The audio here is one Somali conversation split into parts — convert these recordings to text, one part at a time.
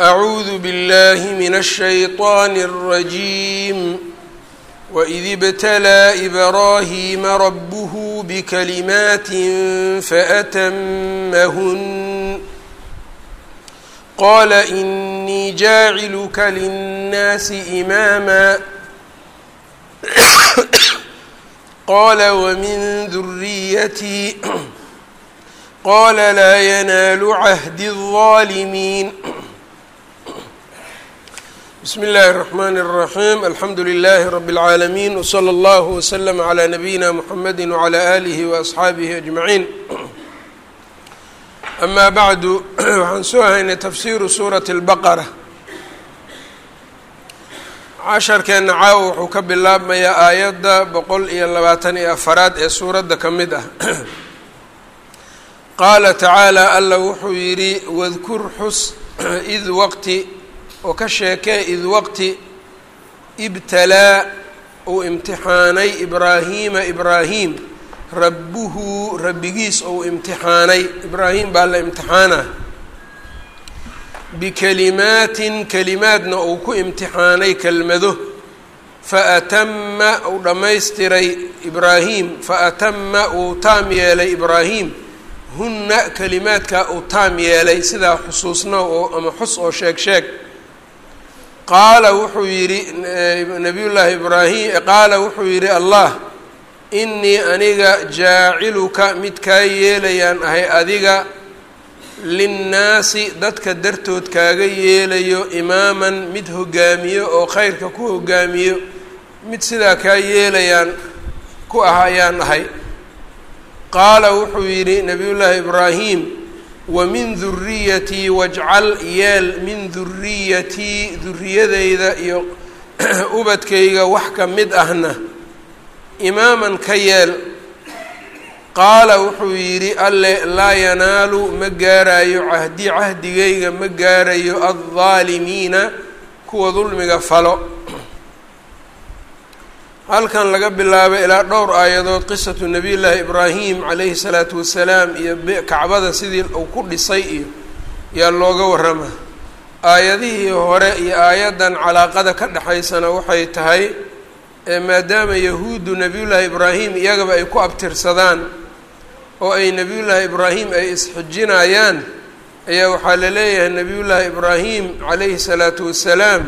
أعوذ بالله من الشيطان الرجيم وإذ ابتلى إبراهيم ربه بكلمات فأتمهن قال إني جاعلك للناس إماما قال ومن ذريتي قال لا ينال عهد الظالمين بسم الله الرحمن الرحيم الحمdu لله رب العاalمين وصلى الله وسلم على نبيina محمد وعلى آله وأصxaaبه أجمعين أما بعد waxaan soo haynay تfsiru sوraة البqرة casharkeena caawa wuxuu ka bilaabmayaa aayadda boqol iyo labaatan iyo afaraad ee suuradda ka mid ah qaala tacaalى alla wuxuu yidhi wاdkur xus id waqti oo ka sheekee id waqti ibtalaa uu imtixaanay ibraahiima ibraahim rabbuhu rabbigiis ou imtixaanay. Ibraahim baa la imtixaana bikalimaatin kelimaadna uu ku imtixaanay kelmado. Faatama uu dhammaystiray ibraahim. Faatama uu taam yeelay ibraahim. Hunna kelimaadkaa uu taam yeelay sidaa xusuusna oo ama xus oo sheeg sheeg qaala wuxuu yidhi nabiyullaahi ibraahim qaala wuxuu yidhi allah innii aniga jaaciluka mid kaa yeelayaan ahay adiga linnaasi dadka dartood kaaga yeelayo imaaman mid hogaamiyo oo khayrka ku hogaamiyo mid sidaa kaa yeelayaan ku ah ayaan ahay. Qaala wuxuu yidhi nabiyullaahi ibraahim wamin duriyatii wajcal yeel min duriyatii duriyadeyda iyo ubadkayga wax ka mid ahna imaaman ka yeel. Qaala wuxuu yidhi alle laa yanaalu ma gaarayo cahdi cahdigayga ma gaarayo addaalimiina kuwa dulmiga falo halkan laga bilaabo ilaa dhowr aayadood qisatu nabiy llaahi ibraahim calayhi salaatu wasalaam iyo kacbada sidii uu ku dhisay iyo yaa looga warrama. Aayadihii hore iyo aayaddan calaaqada ka dhexaysana waxay tahay maadaama yahuuddu nebiyullaahi ibraahim iyagaba ay ku abtirsadaan oo ay nebiyullaahi ibraahim ay isxijinayaan ayaa waxaa la leeyahay nebiyullaahi ibraahim calayhi salaatu wasalaam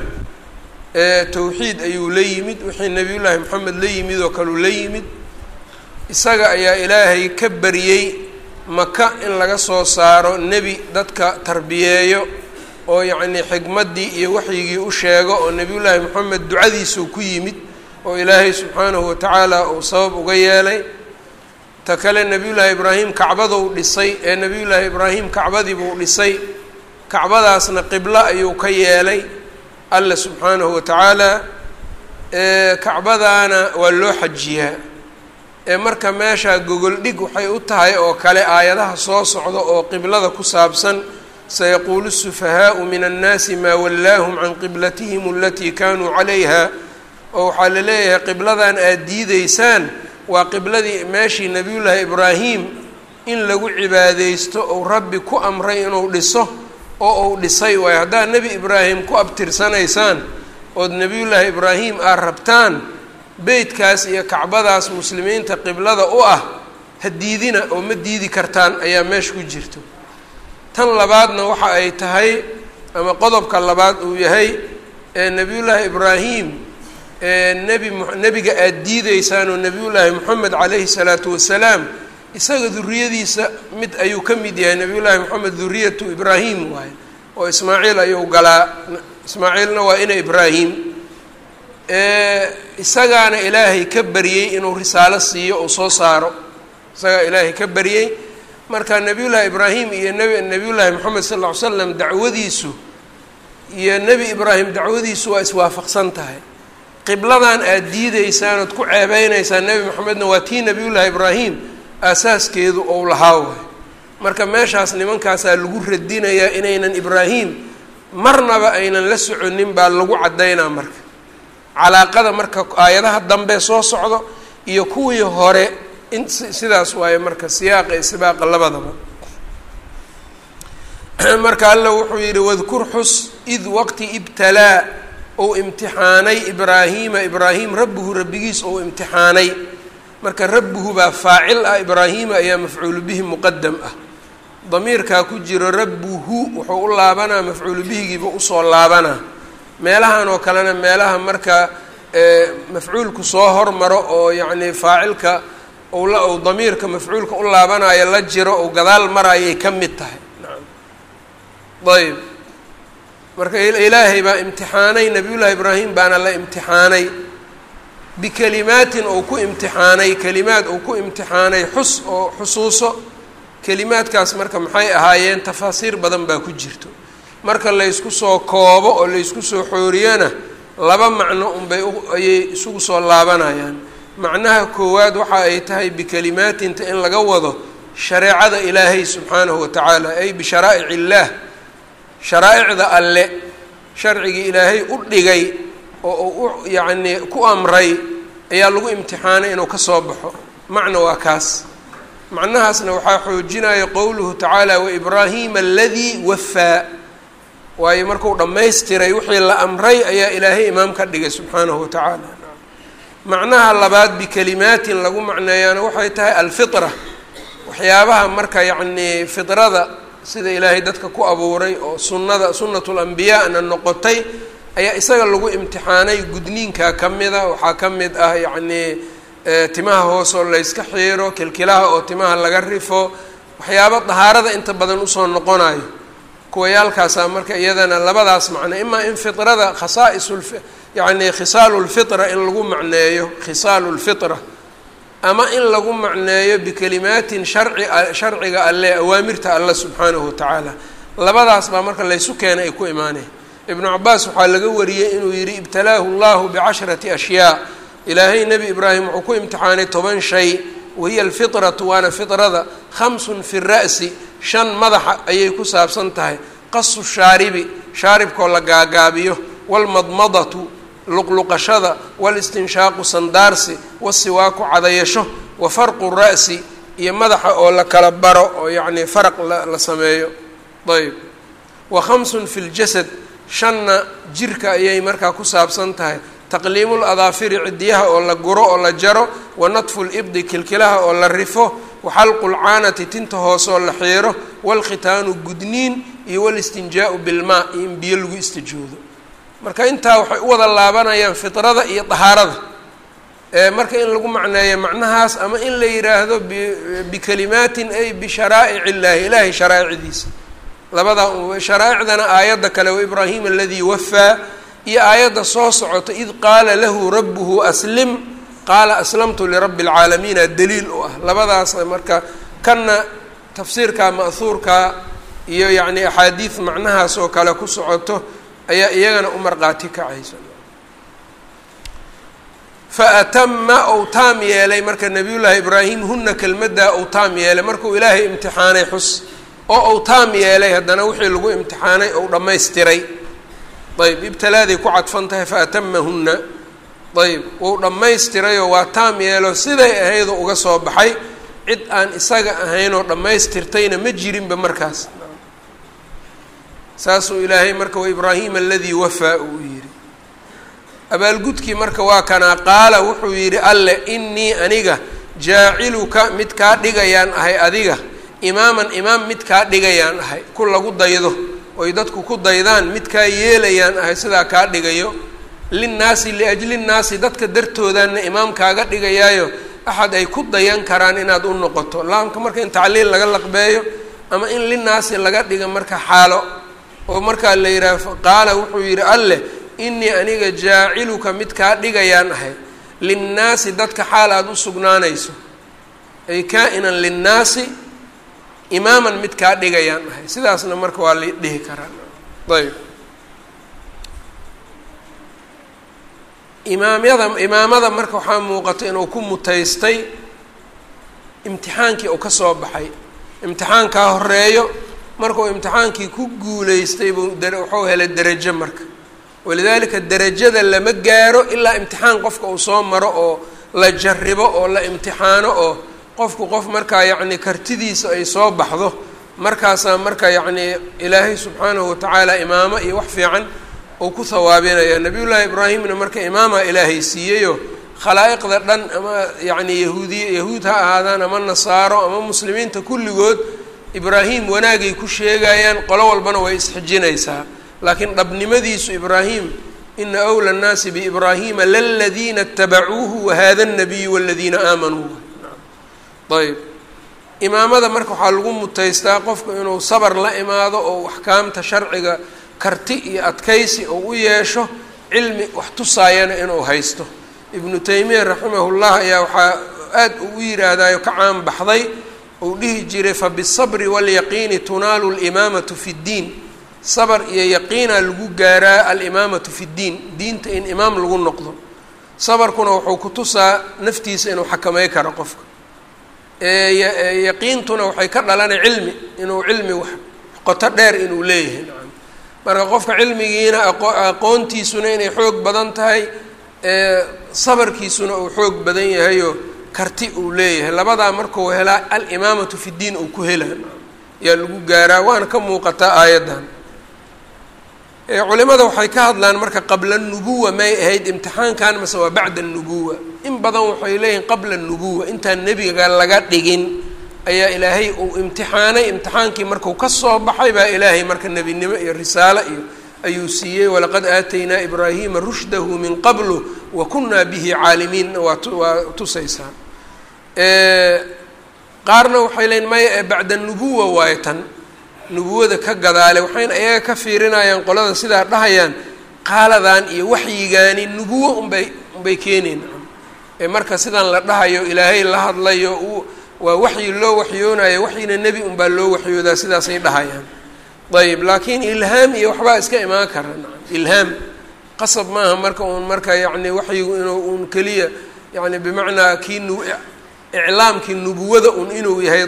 towxiid ayuu la yimid wixii nebiyullaahi moxamed la yimid oo kaleu la yimid. Isaga ayaa ilaahay ka bariyey maka in laga soo saaro nebi dadka tarbiyeeyo oo yacnii xikmaddii iyo waxyigii u sheego oo nebiyullaahi moxamed ducadiisuu ku yimid oo ilaahay subxaanahu watacaala uu sabab uga yeelay. Ta kale nebiyullaahi ibraahim kacbaduu dhisay ee nebiyullaahi ibraahim kacbadiibuu dhisay. Kacbadaasna qiblo ayuu ka yeelay alla subxaanahu watacaala kacbadaana waa loo xajiyaa. Ee marka meeshaa gogol dhig waxay u tahay oo kale aayadaha soo socda oo qiblada ku saabsan sayaquulu sufahaau min annaasi maa wallaahum can qiblatihim alatii kaanuu calayha oo waxaa la leeyahay qibladan aada diideysaan waa qibladii meeshii nebiyullaahi ibraahim in lagu cibaadeysto ou rabbi ku amray inuu dhiso oo uu dhisay waayo haddaad nebi ibraahim ku abtirsanaysaan ood nebiyullaahi ibraahim aad rabtaan beytkaas iyo kacbadaas muslimiinta qiblada u ah ha diidina oo ma diidi kartaan ayaa meesha ku jirto. Tan labaadna waxa ay tahay ama qodobka labaad uu yahay ee nebiyullaahi ibraahim nebi nebiga aada diideysaan oo nebiyullaahi moxamed calayhi salaatu wasalaam isaga duriyadiisa mid ayuu ka mid yahay nebiyullaahi moxamed duriyatu ibraahim waaye oo ismaaciil ayuu galaa. Ismaaciilna waa ina ibraahim isagaana ilaahay ka baryey inuu risaalo siiyo uu soo saaro. Isagaa ilaahay ka baryey marka nebiyullaahi ibraahim iyo nb nebiyullaahi moxamed sal ll ly slam dacwadiisu iyo nebi ibraahim dacwadiisu waa iswaafaqsan tahay. Qibladan aada diideysaan ood ku ceebeyneysaan nebi moxamedna waa tii nebiyullaahi ibraahim aasaaskeedu ou lahaa waay. Marka meeshaas nimankaasaa lagu radinayaa inaynan ibraahim marnaba aynan la soconin baa lagu caddaynaa marka. Calaaqada marka aayadaha dambe soo socdo iyo kuwii hore in sidaas waaye marka siyaaqa iyo sibaaqa labadaba. Marka alla wuxuu yidhi wadkur xus id waqti ibtalaa ou imtixaanay ibraahiima ibraahim rabbuhu rabbigiis ou imtixaanay marka rabbuhu baa faacil ah ibraahiima ayaa mafcuulu bihi muqadam ah. Damiirkaa ku jiro rabbuhu wuxuu u laabanaa mafcuulu bihigiiba u soo laabanaa. Meelahan oo kalena meelaha marka mafcuulku soo hormaro oo yacni faacilka la ou damiirka mafcuulka u laabanayo la jiro ou gadaal marayay ka mid tahay. Nacam ayb marka ilaahay baa imtixaanay nabiyullaahi ibraahim baana la imtixaanay bikelimaatin ou ku imtixaanay kelimaad ou ku imtixaanay xus oo xusuuso kelimaadkaas marka maxay ahaayeen tafaasiir badan baa ku jirto marka laysku soo koobo oo laysku soo xooriyana laba macno unbay ayay isugu soo laabanayaan macnaha koowaad waxa ay tahay bikelimaatinta in laga wado shareecada ilaahay subxaanahu wa tacaala ay bisharaa'ic illaah sharaa'icda alle sharcigii ilaahay u dhigay oo uu u yacnii ku amray ayaa lagu imtixaanay inuu ka soo baxo. Macna waa kaas. Macnahaasna waxaa xoojinaya qowluhu tacaala waibraahiima aladii wafaa waayo markuu dhammaystiray wixii la amray ayaa ilaahay imaam ka dhigay subxaanahu wa tacaala. Macnaha labaad bikelimaatin lagu macneeyaana waxay tahay alfitra. Waxyaabaha marka yacnii fidrada sida ilaahay dadka ku abuuray oo sunnada sunnatu lambiyaana noqotay ayaa isaga lagu imtixaanay gudniinka ka mida waxaa ka mid ah yacnii timaha hoos oo layska xiiro kilkilaha oo timaha laga rifo. Waxyaaba dahaarada inta badan u soo noqonayo kuwayaalkaasaa marka iyadana labadaas macno imaa in fitrada khasaais yacni khisaalu lfitra in lagu macneeyo khisaalu lfitra ama in lagu macneeyo bikelimaatin sharci sharciga alle awaamirta alle subxaanahu watacaala labadaas baa marka laysu keenay ay ku imaaneen ibnu cabaas waxaa laga wariyey inuu yidhi ibtalaahu llahu bicasharati ashyaa. Ilaahay nebi ibraahim wuxuu ku imtixaanay toban shay. Wahiya alfitratu waana fitrada. Khamsun fi ra'si shan madaxa ayay ku saabsan tahay. Qasu shaaribi shaaribkoo la gaagaabiyo. Walmadmadatu luqluqashada. Walistinshaaqu sandaarsi wasiwaaku cadayasho. Wa farqu ra'si iyo madaxa oo la kala baro oo yacnii faraq la sameeyo. Ayb wa khamsun fi ljasad shanna jirka ayay markaa ku saabsan tahay. Taqliimu ladaafiri cidiyaha oo la guro oo la jaro wa natfu libdi kilkilaha oo la rifo wa xalqu lcaanati tinta hoose oo la xiiro walkhitaanu gudniin iyo walistinjaau bilmaa iyo in biyo lagu istijoodo marka intaa waxay u wada laabanayaan fitrada iyo dahaarada marka in lagu macneeyo macnahaas ama in la yidhaahdo bikalimaatin ay bisharaa'ic illaahi ilaahay sharaa'icdiisa labadaa sharaa'icdana aayadda kale waibraahim aladii wafaa iyo aayadda soo socota id qaala lahu rabbuhu aslim qaala aslamtu lirabbi اlcaalamiina daliil u ah. Labadaas marka kanna tafsiirka ma'huurka iyo yacni axaadiid macnahaas oo kale ku socoto ayaa iyagana u marqaati kacaysa. Faatama ou taam yeelay marka nabiyullaahi ibraahim huna kelmaddaa ou taam yeelay. Markuu ilaahay imtixaanay xus oo ou taam yeelay haddana wixii lagu imtixaanay ou dhammaystiray. Ayb ibtalaaday ku cadfan tahay faatamahunna ayb wou dhammaystirayoo waa taam yeelo siday ahaydoo uga soo baxay. Cid aan isaga ahaynoo dhammaystirtayna ma jirinba markaas. Saasuu ilaahay marka wa ibraahima aladii wafaa uu yidhi. Abaalgudkii marka waa kanaa qaala wuxuu yidhi alle inii aniga jaaciluka mid kaa dhigayaan ahay adiga imaaman imaam mid kaa dhigayaan ahay ku lagu daydo oy dadku ku daydaan midkaa yeelayaan ahay sidaa kaa dhigayo. Linnaasi liajli nnaasi dadka dartoodaanna imaam kaaga dhigayaayo axad ay ku dayan karaan inaad u noqoto. Laamka marka in tacliil laga laqbeeyo ama in linnaasi laga dhiga marka xaalo oo markaa la yidhaah qaala wuxuu yidhi alleh inii aniga jaaciluka mid kaa dhigayaan ahay. Linnaasi dadka xaal aada u sugnaanayso. Ay kaa-inan linnaasi imaaman mid kaa dhigayaan ahay sidaasna marka waa la dhihi karaa. Ayb imaamyada imaamada marka waxaa muuqata inuu ku mutaystay imtixaankii uu ka soo baxay. Imtixaankaa horeeyo markuu imtixaankii ku guuleystay buu wuxuu helay derajo marka. Walidaalika derajada lama gaaro ilaa imtixaan qofka uu soo maro oo la jaribo oo la imtixaano oo qofku qof markaa yacni kartidiisa ay soo baxdo markaasaa marka yacnii ilaahay subxaanahu watacaala imaamo iyo wax fiican uu ku hawaabinaya nabiyullaahi ibraahimna marka imaama ilaahay siiyeyo khalaa'iqda dhan ama yacni yahuudiya yahuud ha ahaadaan ama nasaaro ama muslimiinta kulligood ibraahim wanaagay ku sheegayaan qolo walbana way isxijinaysaa. Laakiin dhabnimadiisu ibraahim ina awla nnaasi biibraahima laladiina itabacuuhu wahada nabiyu waladiina aamanuu ayb. Imaamada marka waxaa lagu mutaystaa qofku inuu sabar la imaado oo axkaamta sharciga karti iyo adkaysi oo u yeesho cilmi wax tusaayana inuu haysto. Ibnu taymiya raximahullah ayaa waxaa aad u yidhaahdayo ka caan baxday uu dhihi jiray fabisabri waalyaqiini tunaalu limaamatu fi ddiin. Sabr iyo yaqiina lagu gaaraa alimaamatu fi ddiin diinta in imaam lagu noqdo. Sabarkuna wuxuu ku tusaa naftiisa inuu xakamay karo qofka yaqiintuna waxay ka dhalanay cilmi inuu cilmi wax qoto dheer inuu leeyahay nacam. Marka qofka cilmigiina aqoontiisuna inay xoog badan tahay sabarkiisuna uu xoog badan yahayo karti uu leeyahay. Labadaa markuu helaa alimaamatu fi ddiin uu ku helaa yaa lagu gaaraa waana ka muuqataa aayaddan culimada waxay ka hadlaan marka qabla nubuwa may ahayd imtixaankan mase waa bacda nubuwa. In badan waxay leeyihiin qabla nubuwa. Intaan nebiga laga dhigin ayaa ilaahay uu imtixaanay. Imtixaankii marku ka soo baxay baa ilaahay marka nebinimo iyo risaalo iyo ayuu siiyey walaqad aataynaa ibraahima rushdahu min qablu wa kunaa bihi caalimiin. Waa waa tusaysaa qaarna waxay leeyiin maya bacda nubuwa waayo tan nubuwada ka gadaale waxayna iyaga ka fiirinayaan qolada sidaa dhahayaan qaaladan iyo waxyigaani nubuwo unbay unbay keenayn ee marka sidan la dhahayo ilaahay la hadlayo u waa waxyi loo waxyoonayo waxyina nebi unbaa loo waxyoodaa sidaasay dhahayaan. Ayb laakiin ilhaam iyo waxbaa iska imaan kara ilhaam qasab maaha marka uun marka yacni waxyigu inuu uun keliya yani bimacnaa kii nu iclaamkii nubuwada un inuu yahay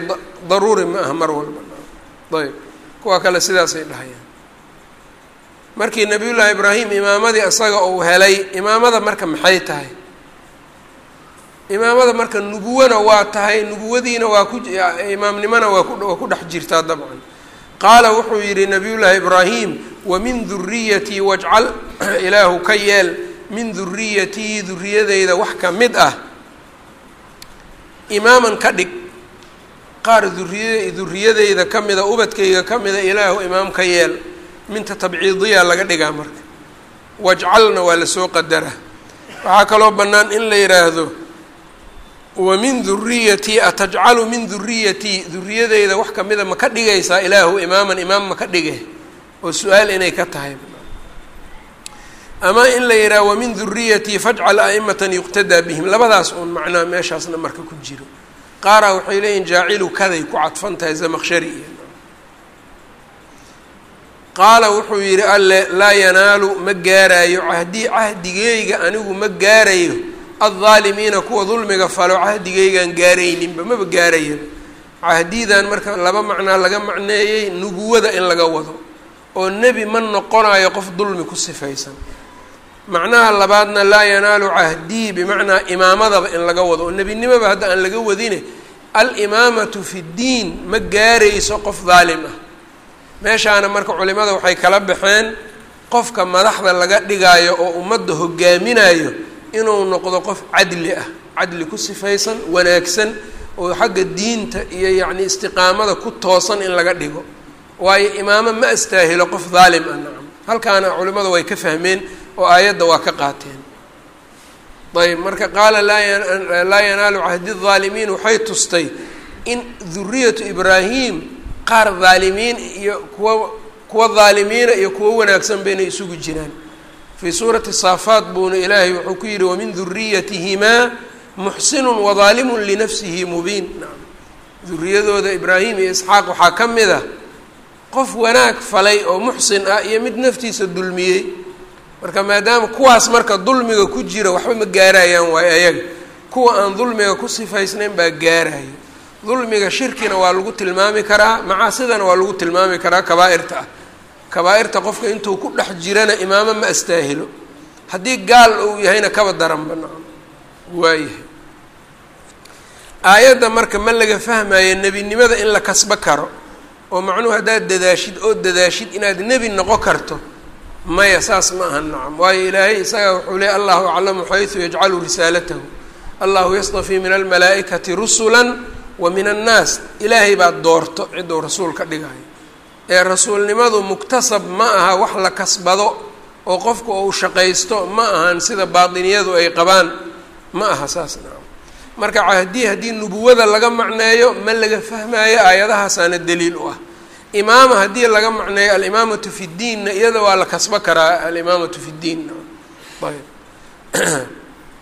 daruuri ma aha mar walba. Ayb kuwa kale sidaasay dhahayaan. Markii nabiyullaahi ibraahim imaamadii isaga uu helay imaamada marka maxay tahay? Imaamada marka nubuwana waa tahay nubuwadiina waa ku imaamnimona waa ku dhex jirtaa dabcan. Qaala wuxuu yidhi nabiyullaahi ibraahim wamin duriyatii wajcal ilaahu ka yeel min duriyatii duriyadeyda wax ka mid ah imaaman ka dhig qaar duriya duriyadeyda ka mida ubadkayga ka mida ilaahu imaam ka yeel minta tabciidiya laga dhigaa marka. Wajcalna waa la soo qadara waxaa kaloo bannaan in la yidhaahdo wa min duriyatii atajcalu min duriyatii duriyadeyda wax kamida ma ka dhigaysaa ilaahu imaaman imaam ma ka dhige oo su'aal inay ka tahay. Ama in la yidhaha wamin duriyatii fajcal a'imatan yuqtadaa bihim. Labadaas uun macnaa meeshaasna marka ku jiro qaaraa waxay leeyihiin jaacilu kaday ku cadfan tahay zamaqshari iyo qaala wuxuu yidhi alle laa yanaalu ma gaaraayo. Cahdii cahdigeyga anigu ma gaarayo addaalimiina kuwa dulmiga falo cahdigeygaan gaarayninba maba gaarayaba cahdidan marka laba macnaa laga macneeyey nubuwada in laga wado oo nebi ma noqonayo qof dulmi ku sifaysan macnaha labaadna laa yanaalu cahdii bimacnaa imaamadaba in laga wado. Oo nebinimoba hadda aan laga wadine alimaamatu fi ddiin ma gaarayso qof daalim ah. Meeshaana marka culimada waxay kala baxeen qofka madaxda laga dhigaayo oo ummadda hogaaminayo inuu noqdo qof cadli ah. Cadli ku sifaysan wanaagsan oo xagga diinta iyo yacni istiqaamada ku toosan in laga dhigo. Waayo imaamo ma astaahilo qof daalim ah nacam halkaana culimada way ka fahmeen oo aayadda waa ka qaateen ayb marka qaala laa yanaalu cahdi الظaalimiin waxay tustay in duriyatu ibraahim qaar dhaalimiin iyo kuwa kuwa dhaalimiina iyo kuwo wanaagsan baynay isugu jiraan fii suurati saafaat buuna ilaahay wuxuu ku yihi wamin duriyatihimaa muxsinu wadaalimu linafsihi mubiin duriyadooda ibraahim iyo isxaaq waxaa ka mid ah qof wanaag falay oo muxsin ah iyo mid naftiisa dulmiyey marka maadaama kuwaas marka dulmiga ku jira waxba ma gaarayaan waayo ayaga kuwa aan dulmiga ku sifaysnayn baa gaaraya. Dulmiga shirkina waa lagu tilmaami karaa macaasidana waa lagu tilmaami karaa kabaa-irta. Ah kabaa-irta qofka intuu ku dhex jirana imaamo ma astaahilo. Haddii gaal uu yahayna kaba daran banaan waayahay aayadda marka ma laga fahmayo nebinimada in la kasbo karo oo macnuhu haddaad dadaashid oo dadaashid inaad nebi noqon karto maya saas ma aha nacam. Waayo ilaahay isaga wuxuu leey allahu aclamu xaysu yajcalu risaalatahu. Allahu yastafii min almalaa'ikati rusula wa min annaas. Ilaahay baa doorto cidduu rasuul ka dhigayo. Ee rasuulnimadu muktasab ma aha wax la kasbado oo qofku uu shaqaysto ma ahan sida baatiniyadu ay qabaan. Ma aha saas nacam. Marka haddii haddii nubuwada laga macneeyo ma laga fahmaayo aayadahaasaana daliil u ah imaama haddii laga macneeyo alimaamatu fi ddiinna iyada waa la kasbo karaa alimaamatu fi ddiin ayb.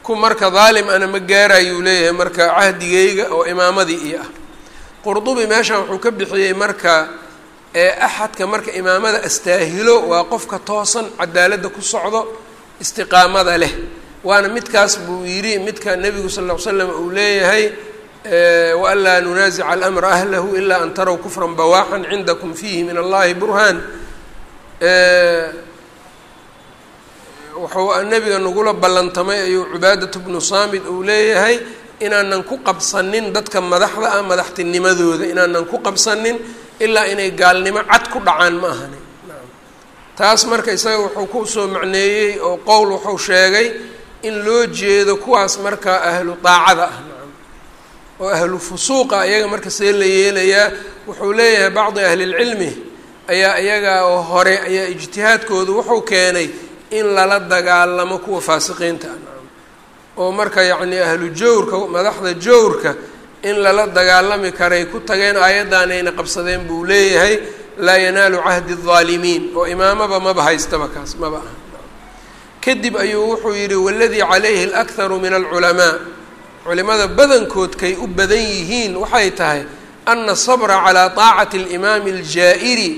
Ku marka daalim ana ma gaarayuu leeyahay marka cahdigayga oo imaamadii io ah. Qurdubi meeshan wuxuu ka bixiyey marka ee axadka marka imaamada astaahilo waa qofka toosan cadaaladda ku socdo istiqaamada leh. Waana midkaas buu yidhi midka nebigu sal ll ly slam uu leeyahay waanlaa nunaasica alamra ahlahu ilaa an taraw kufran bawaaxan cindakum fiihi min allahi burhaan. Wuxuu nebiga nagula ballantamay ayuu cibaadatu bnu saamid uu leeyahay inaanan ku qabsanin dadka madaxda ah madaxtinimadooda inaanan ku qabsanin ilaa inay gaalnimo cad ku dhacaan ma ahani. Taas marka isaga wuxuu ku soo macneeyey oo qowl wuxuu sheegay in loo jeedo kuwaas marka ahlu daacada ah oo ahlu fusuuqa iyaga marka see la yeelayaa wuxuu leeyahay bacdi ahli lcilmi ayaa iyaga oo hore ayaa ijtihaadkoodu wuxuu keenay in lala dagaalamo kuwa faasiqiinta. Oo marka yacnii ahlu jawrka madaxda jawrka in lala dagaalami karay ku tageen aayaddan ayna qabsadeen buu leeyahay laa yanaalu cahdi aldaalimiin oo imaamaba maba haystaba kaas maba aha. Kadib ayuu wuxuu yidhi waladii calayhi alakharu min alculamaa culimada badankood kay u badan yihiin waxay tahay anna sabra calaa taacati alimaami aljaa'iri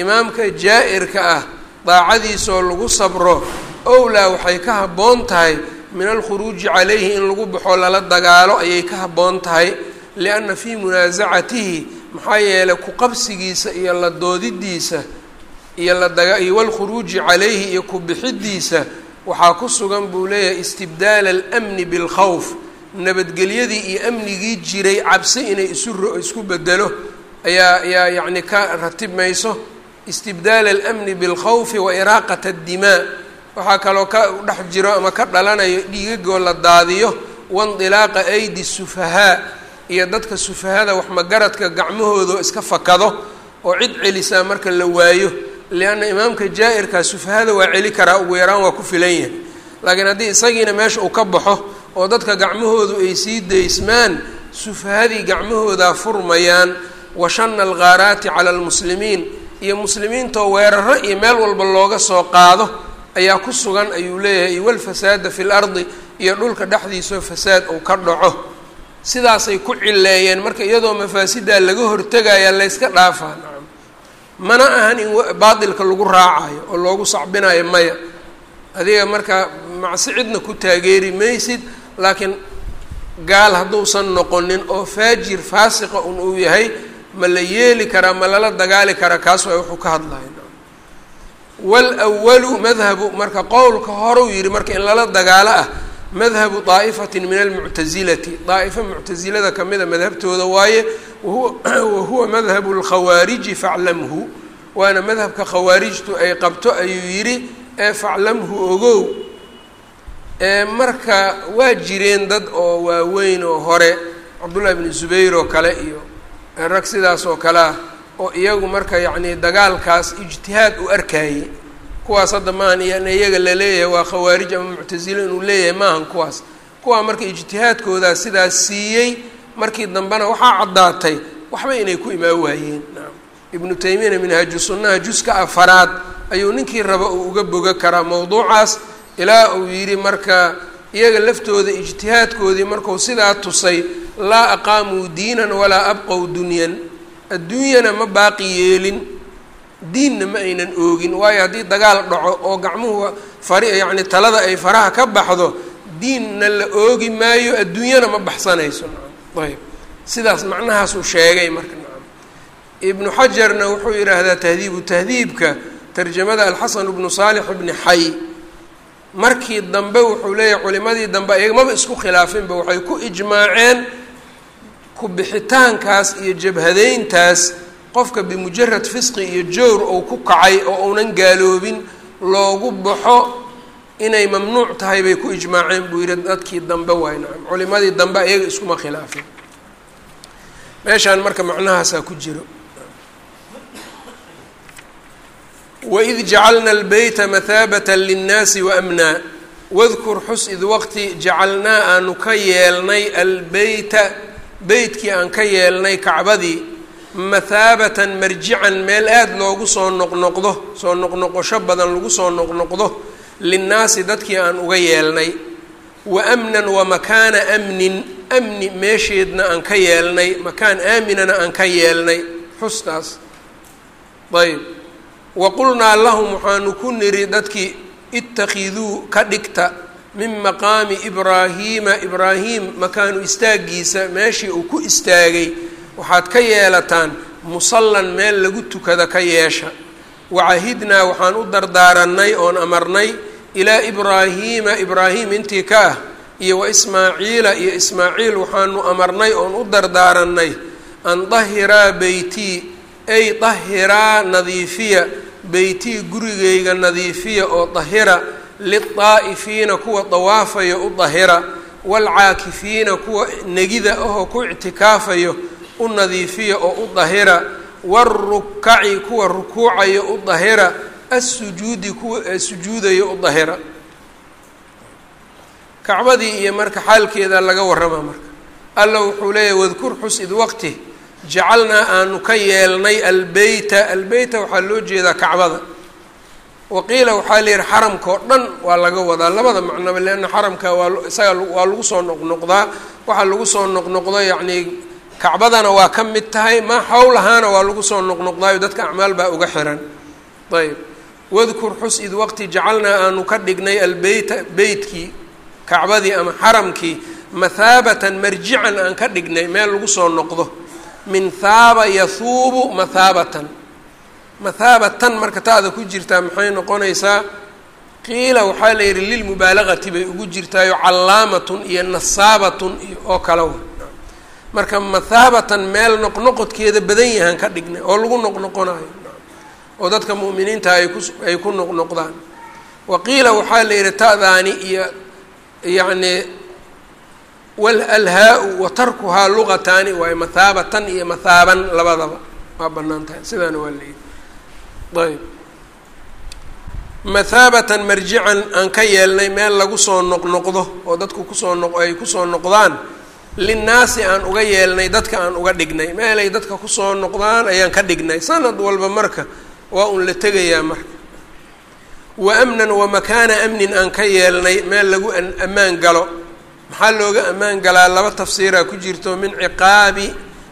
imaamka jaa'irka ah daacadiisoo lagu sabro owlaa waxay ka haboon tahay min alkhuruuji calayhi in lagu baxo lala dagaalo ayay ka habboon tahay lianna fii munaasacatihi maxaa yeelay kuqabsigiisa iyo la doodidiisa iyo ladaga iyo walkhuruuji calayhi iyo ku bixidiisa waxaa ku sugan buu leeyahay istibdaala almni bilkhawf nabadgelyadii iyo amnigii jiray cabsi inay isu isku bedelo ayaa ayaa yacni ka ratibmayso istibdaala alamni bilkhawfi wa iraaqata addimaa. Waxaa kaloo ka dhex jiro ama ka dhalanayo dhiigagoo la daadiyo waindilaaqa aydi sufahaa iyo dadka sufahada waxmagaradka gacmahoodao iska fakado oo cid celisaa marka la waayo. Lianna imaamka jaa'irkaa sufahada waa celi karaa ugu yaraan waa ku filan yahay. Laakiin haddii isagiina meesha uu ka baxo oo dadka gacmahoodu ay sii daysmaan sufahadii gacmahoodaa furmayaan washana alghaaraati cala almuslimiin iyo muslimiintoo weeraro iyo meel walba looga soo qaado ayaa ku sugan ayuu leeyahay walfasaada fi lardi iyo dhulka dhexdiisao fasaad uu ka dhaco. Sidaasay ku cileeyeen marka iyadoo mafaasidaa laga hortegaya layska dhaafaa nacam. Mana ahan in baatilka lagu raacayo oo loogu sacbinayo maya. Adiga marka macsi cidna ku taageeri maysid laakiin gaal hadduusan noqonin oo faajir faasiqa un uu yahay ma la yeeli karaa ma lala dagaali karaa kaas waa wuxuu ka hadlaya wlwalu madhabu marka qowlka horeu yihi marka in lala dagaalo ah madhabu daa'ifatin min almuctasilati daa'ifo muctasilada kamida madhabtooda waaye wahuwa madhabu lkhawaariji faclamhu waana madhabka khawaarijtu ay qabto ayuu yidhi ee faclamhu ogow marka waa jireen dad oo waaweyn oo hore cabdullahi bni zubayr oo kale iyo rag sidaas oo kale ah oo iyagu marka yacni dagaalkaas ijtihaad u arkayey kuwaas hadda maahan iyo iyaga la leeyahay waa khawaarij ama muctasilo inuu leeyahay maahan kuwaas. Kuwaa marka ijtihaadkoodaa sidaas siiyey markii dambena waxaa caddaatay waxba inay ku imaan waayeen. Ibnu taymiyana minhaaju sunnaha juska afaraad ayuu ninkii raba uu uga boga karaa mowduucaas ilaa uu yidhi marka iyaga laftooda ijtihaadkoodii marku sidaa tusay laa aqaamuu diinan walaa abqow dunyan. Adduunyana ma baaqi yeelin. Diinna ma aynan oogin. Waayo haddii dagaal dhaco oo gacmuhu fari yacni talada ay faraha ka baxdo diinna la oogi maayo adduunyana ma baxsanayso. Nacam ayb sidaas macnahaasuu sheegay marka. Nacam ibnu xajarna wuxuu yidhaahdaa tahdiibu tahdiibka tarjamada alxasan bnu saalix bni xay markii dambe wuxuu leeyahay culimadii dambe iyagamaba isku khilaafinba waxay ku ijmaaceen ku bixitaankaas iyo jabhadeyntaas qofka bimujarad fisqi iyo jowr uu ku kacay oo uunan gaaloobin loogu baxo inay mamnuuc tahay bay ku ijmaaceen buu yidhi dadkii dambe waay nacam. Culimadii dambe iyaga iskuma khilaafin. Meeshaan marka macnahaasaa ku jiro waid jacalna albeyta mathaabata linnaasi waamnaa wadkur xus id waqti jacalnaa aanu ka yeelnay albeyta beytkii aan ka yeelnay kacbadii mathaabatan marjican meel aada loogu soo noqnoqdo soo noqnoqosho badan lagu soo noqnoqdo linnaasi dadkii aan uga yeelnay. wa amnan wa makaana amnin amni meesheedna aan ka yeelnay. makaan aaminana aan ka yeelnay. xustaas ayb wa qulnaa lahum waxaanu ku niri dadkii ittakhiduu ka dhigta min maqaami ibraahiima ibraahim makaanu istaagiisa meeshii uu ku istaagay waxaad ka yeelataan musallan meel lagu tukada ka yeesha. Wacahidnaa waxaan u dardaaranay oon amarnay ilaa ibraahiima ibraahim intii ka ah iyo wa ismaaciila iyo ismaaciil waxaanu amarnay oon u dardaaranay an dahiraa beytii ay dahiraa nadiifiya beytii gurigayga nadiifiya oo dahira lildaa'ifiina kuwa dawaafayo u dahira waalcaakifiina kuwa negida ahoo ku ictikaafayo u nadiifiya oo u dahira waarukaci kuwa rukuucayo u dahira assujuudi kuwa sujuudayo u dahira. Kacbadii iyo marka xaalkeeda laga warrama marka. Alla wuxuu leeyahy wadkur xus id waqti jacalnaa aanu ka yeelnay albeyta albeyta waxaa loo jeedaa kacbada. Waqiila waxaa la yihi xaramka oo dhan waa laga wadaa. Labada macnoba leanna xaramka waa isaga waa lagu soo noqnoqdaa. Waxaa lagu soo noqnoqdo yacnii kacbadana waa ka mid tahay maa xawlahaana waa lagu soo noqnoqdaayo dadka acmaal baa uga xiran. Ayb wadkur xus id waqti jacalnaa aanu ka dhignay albeyta beytkii kacbadii ama xaramkii mathaabatan marjican aan ka dhignay meel lagu soo noqdo min haaba yahuubu mathaabatan. Mathaabatan marka taada ku jirtaa maxay noqonaysaa? Qiila waxaa la yidhi lilmubaalagati bay ugu jirtaayo callaamatun iyo nasaabatun iyo oo kale wa. Marka mathaabatan meel noqnoqodkeeda badan yahaan ka dhignay oo lagu noqnoqonayo. Oo dadka mu'miniinta ay ku ay ku noqnoqdaan. Wa qiila waxaa la yidhi ta'daani iyo yacni walhaa-u wa luqataani waayo mathaabatan iyo mathaaban labadaba waa bannaan tahay sidaana waa layihi ayb mathaabatan marjican aan ka yeelnay meel lagu soo noqnoqdo oo dadku ku soo noq ay ku soo noqdaan linnaasi aan uga yeelnay dadka aan uga dhignay meelay dadka ku soo noqdaan ayaan ka dhignay sanad walba marka waa un la tegayaa marka wa amnan wa makaana amnin aan ka yeelnay meel lagu ammaan galo maxaa looga ammaan galaa laba tafsiiraa ku jirto min ciqaabi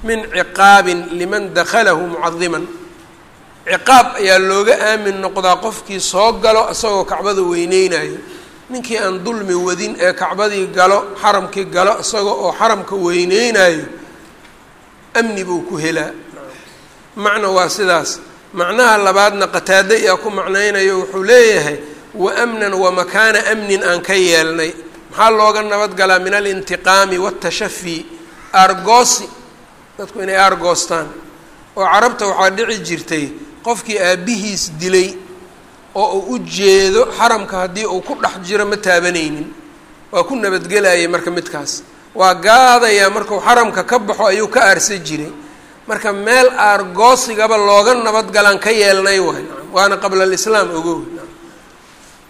min ciqaabin liman dakhalahu mucadiman ciqaab ayaa looga aamin noqdaa qofkii soo galo isagoo kacbada weyneynayo. Ninkii aan dulmi wadin ee kacbadii galo xaramkii galo isaga oo xaramka weyneynayo amni buu ku helaa. Macna waa sidaas. Macnaha labaadna qataade yaa ku macnaynayo wuxuu leeyahay wa amnan wa makaana amnin aan ka yeelnay maxaa looga nabadgalaa min alintiqaami waاtashafi aargoosi. Dadku inay aargoostaan. Oo carabta waxaa dhici jirtay qofkii aabbihiis dilay oo uu u jeedo xaramka haddii uu ku dhex jiro ma taabanaynin. Waa ku nabadgelayay marka midkaas. Waa gaadayaa markuu xaramka ka baxo ayuu ka aarsan jiray. Marka meel aargoosigaba looga nabadgalaan ka yeelnay waay. Waana qabla alislaam ogow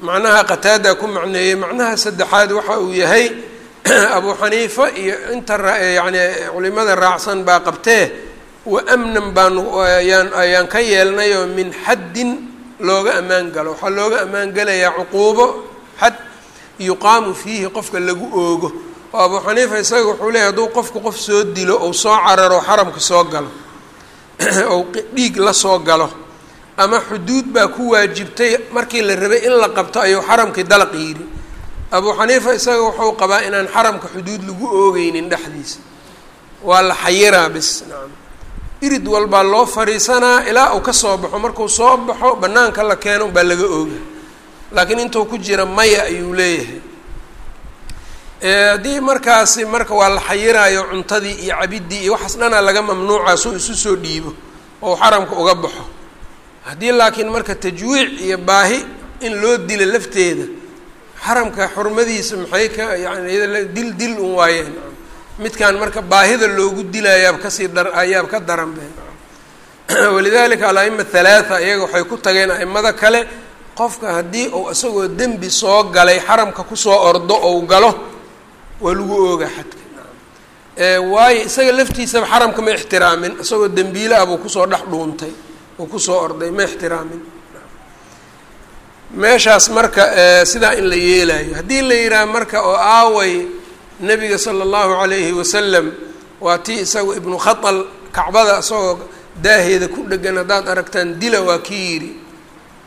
macnaha qataada ku macneeyey macnaha saddexaad waxa uu yahay abu xaniifa iyo inta yani culimada raacsan baa qabtee wa amnan baanu ayaan ayaan ka yeelnayoo min xaddin looga ammaan galo. Waxaa looga ammaan gelayaa cuquubo xad yuqaamu fiihi qofka lagu oogo. Oo abu xaniifa isaga wuxuu leeyahy hadduu qofku qof soo dilo ou soo cararo xaramka soo galo ou dhiig la soo galo ama xuduud baa ku waajibtay markii la rabay in la qabto ayuu xaramkii dalaq yidhi. Abu xaniifa isaga wuxuu qabaa inaan xaramka xuduud lagu oogeynin dhexdiisa. Waa la xayiraa bis nacam irid walbaa loo fadhiisanaa ilaa uu ka soo baxo. Markuu soo baxo bannaanka la keeno baa laga ooga laakiin intuu ku jira maya ayuu leeyahay. Haddii markaasi marka waa la xayiraayo cuntadii iyo cabiddii iyo waxaas dhanaa laga mamnuuca soo isu soo dhiibo ou xaramka uga baxo haddii laakiin marka tajwiic iyo baahi in loo dila lafteeda xaramka xurmadiisa maxay ka yani dil dil un waayeen. Midkaan marka baahida loogu dilayaab ka sii dar ayaab ka daran be walidalika al-aima halaatha iyaga waxay ku tageen aimada kale qofka haddii uu isagoo dembi soo galay xaramka ku soo ordo ou galo waa lagu ooga xadka. Waayo isaga laftiisaba xaramka ma ixtiraamin isagoo dembiile ah ku soo dhex dhuuntay uu ku soo orday ma ixtiraamin. Meeshaas marka sidaa in la yeelayo haddii la yidhaha marka oo aaway nabiga sala allahu calayhi wasalam waa tii isaga ibnu khatal kacbada isagoo daaheeda ku dhegan haddaad aragtaan dila waa kii yidhi.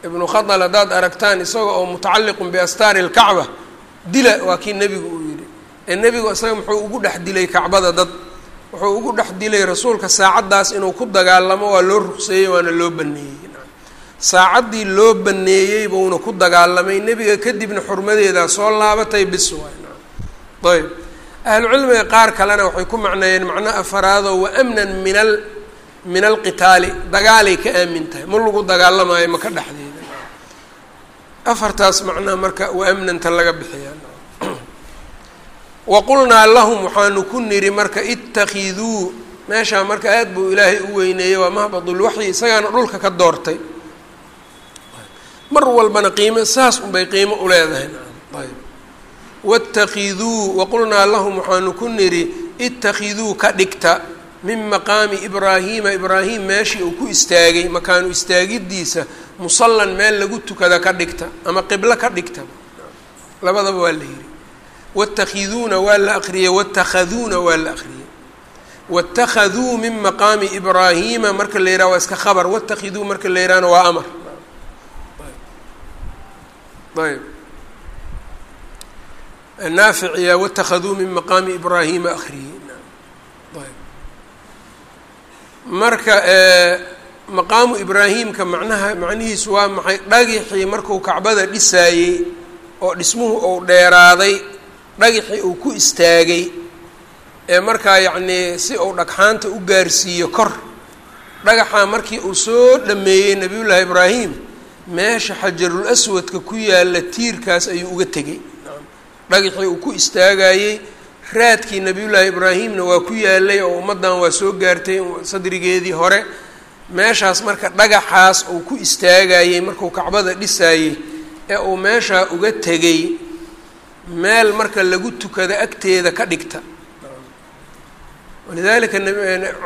Ibnu khatal haddaad aragtaan isaga oo mutacalliqun biastaari lkacba dila waa kii nebigu uu yidhi. Ee nebigu isaga muxuu ugu dhex dilay kacbada dad wuxuu ugu dhex dilay rasuulka saacaddaas inuu ku dagaalamo waa loo ruqseeyey waana loo baneeyey. Saacaddii loo baneeyey buuna ku dagaalamay nebiga kadibna xurmadeedaa soo laabatay bis waay ayb. Ahlucilmiga qaar kalena waxay ku macneeyeen macno afaraadoo wa amnan min al min alqitaali dagaalay ka aamin tahay. Ma lagu dagaalamaayo maka dhexdeeda. Afartaas macnaha marka wa amnanta laga bixiyaa wa qulnaa lahum waxaanu ku niri marka itakiduu meeshaa marka aad buu ilaahay u weyneeyey waa mahbadulwaxyi isagaana dhulka ka doortay. Mar walbana qiimo saas unbay qiimo uleedahay ayb. Watakiduu waqulnaa lahum waxaanu ku niri itakiduu ka dhigta min maqaami ibraahiima ibraahim meeshii uu ku istaagay makaanu istaagidiisa musallan meel lagu tukada ka dhigta ama qiblo ka dhigta. Labadaba waa la yidhi watakiduuna waa la akriyey watakhaduuna waa la akriyey watakaduu min maqaami ibraahiima marka la yidhaha waa iska khabar watakiduu marka la yidhahna waa amar ayb naaficiya watakaduu min maqaami ibraahiima akriyey ayb marka maqaamu ibraahimka macnaha macnihiisu waa maxay dhagixii markuu kacbada dhisaayey oo dhismuhu uu dheeraaday dhagixii uu ku istaagay ee markaa yacnii si uu dhagxaanta u gaarsiiyo kor dhagaxaa markii uu soo dhameeyey nabiyullaahi ibraahim meesha xajarul aswadka ku yaalla tiirkaas ayuu uga tegey. Dhagixii uu ku istaagayey raadkii nabiyullaahi ibraahimna waa ku yaalay oo ummaddan waa soo gaartay sadrigeedii hore. Meeshaas marka dhagaxaas uu ku istaagayey markuu kacbada dhisaayey ee uu meeshaa uga tegey meel marka lagu tukado agteeda ka dhigta. Walidalika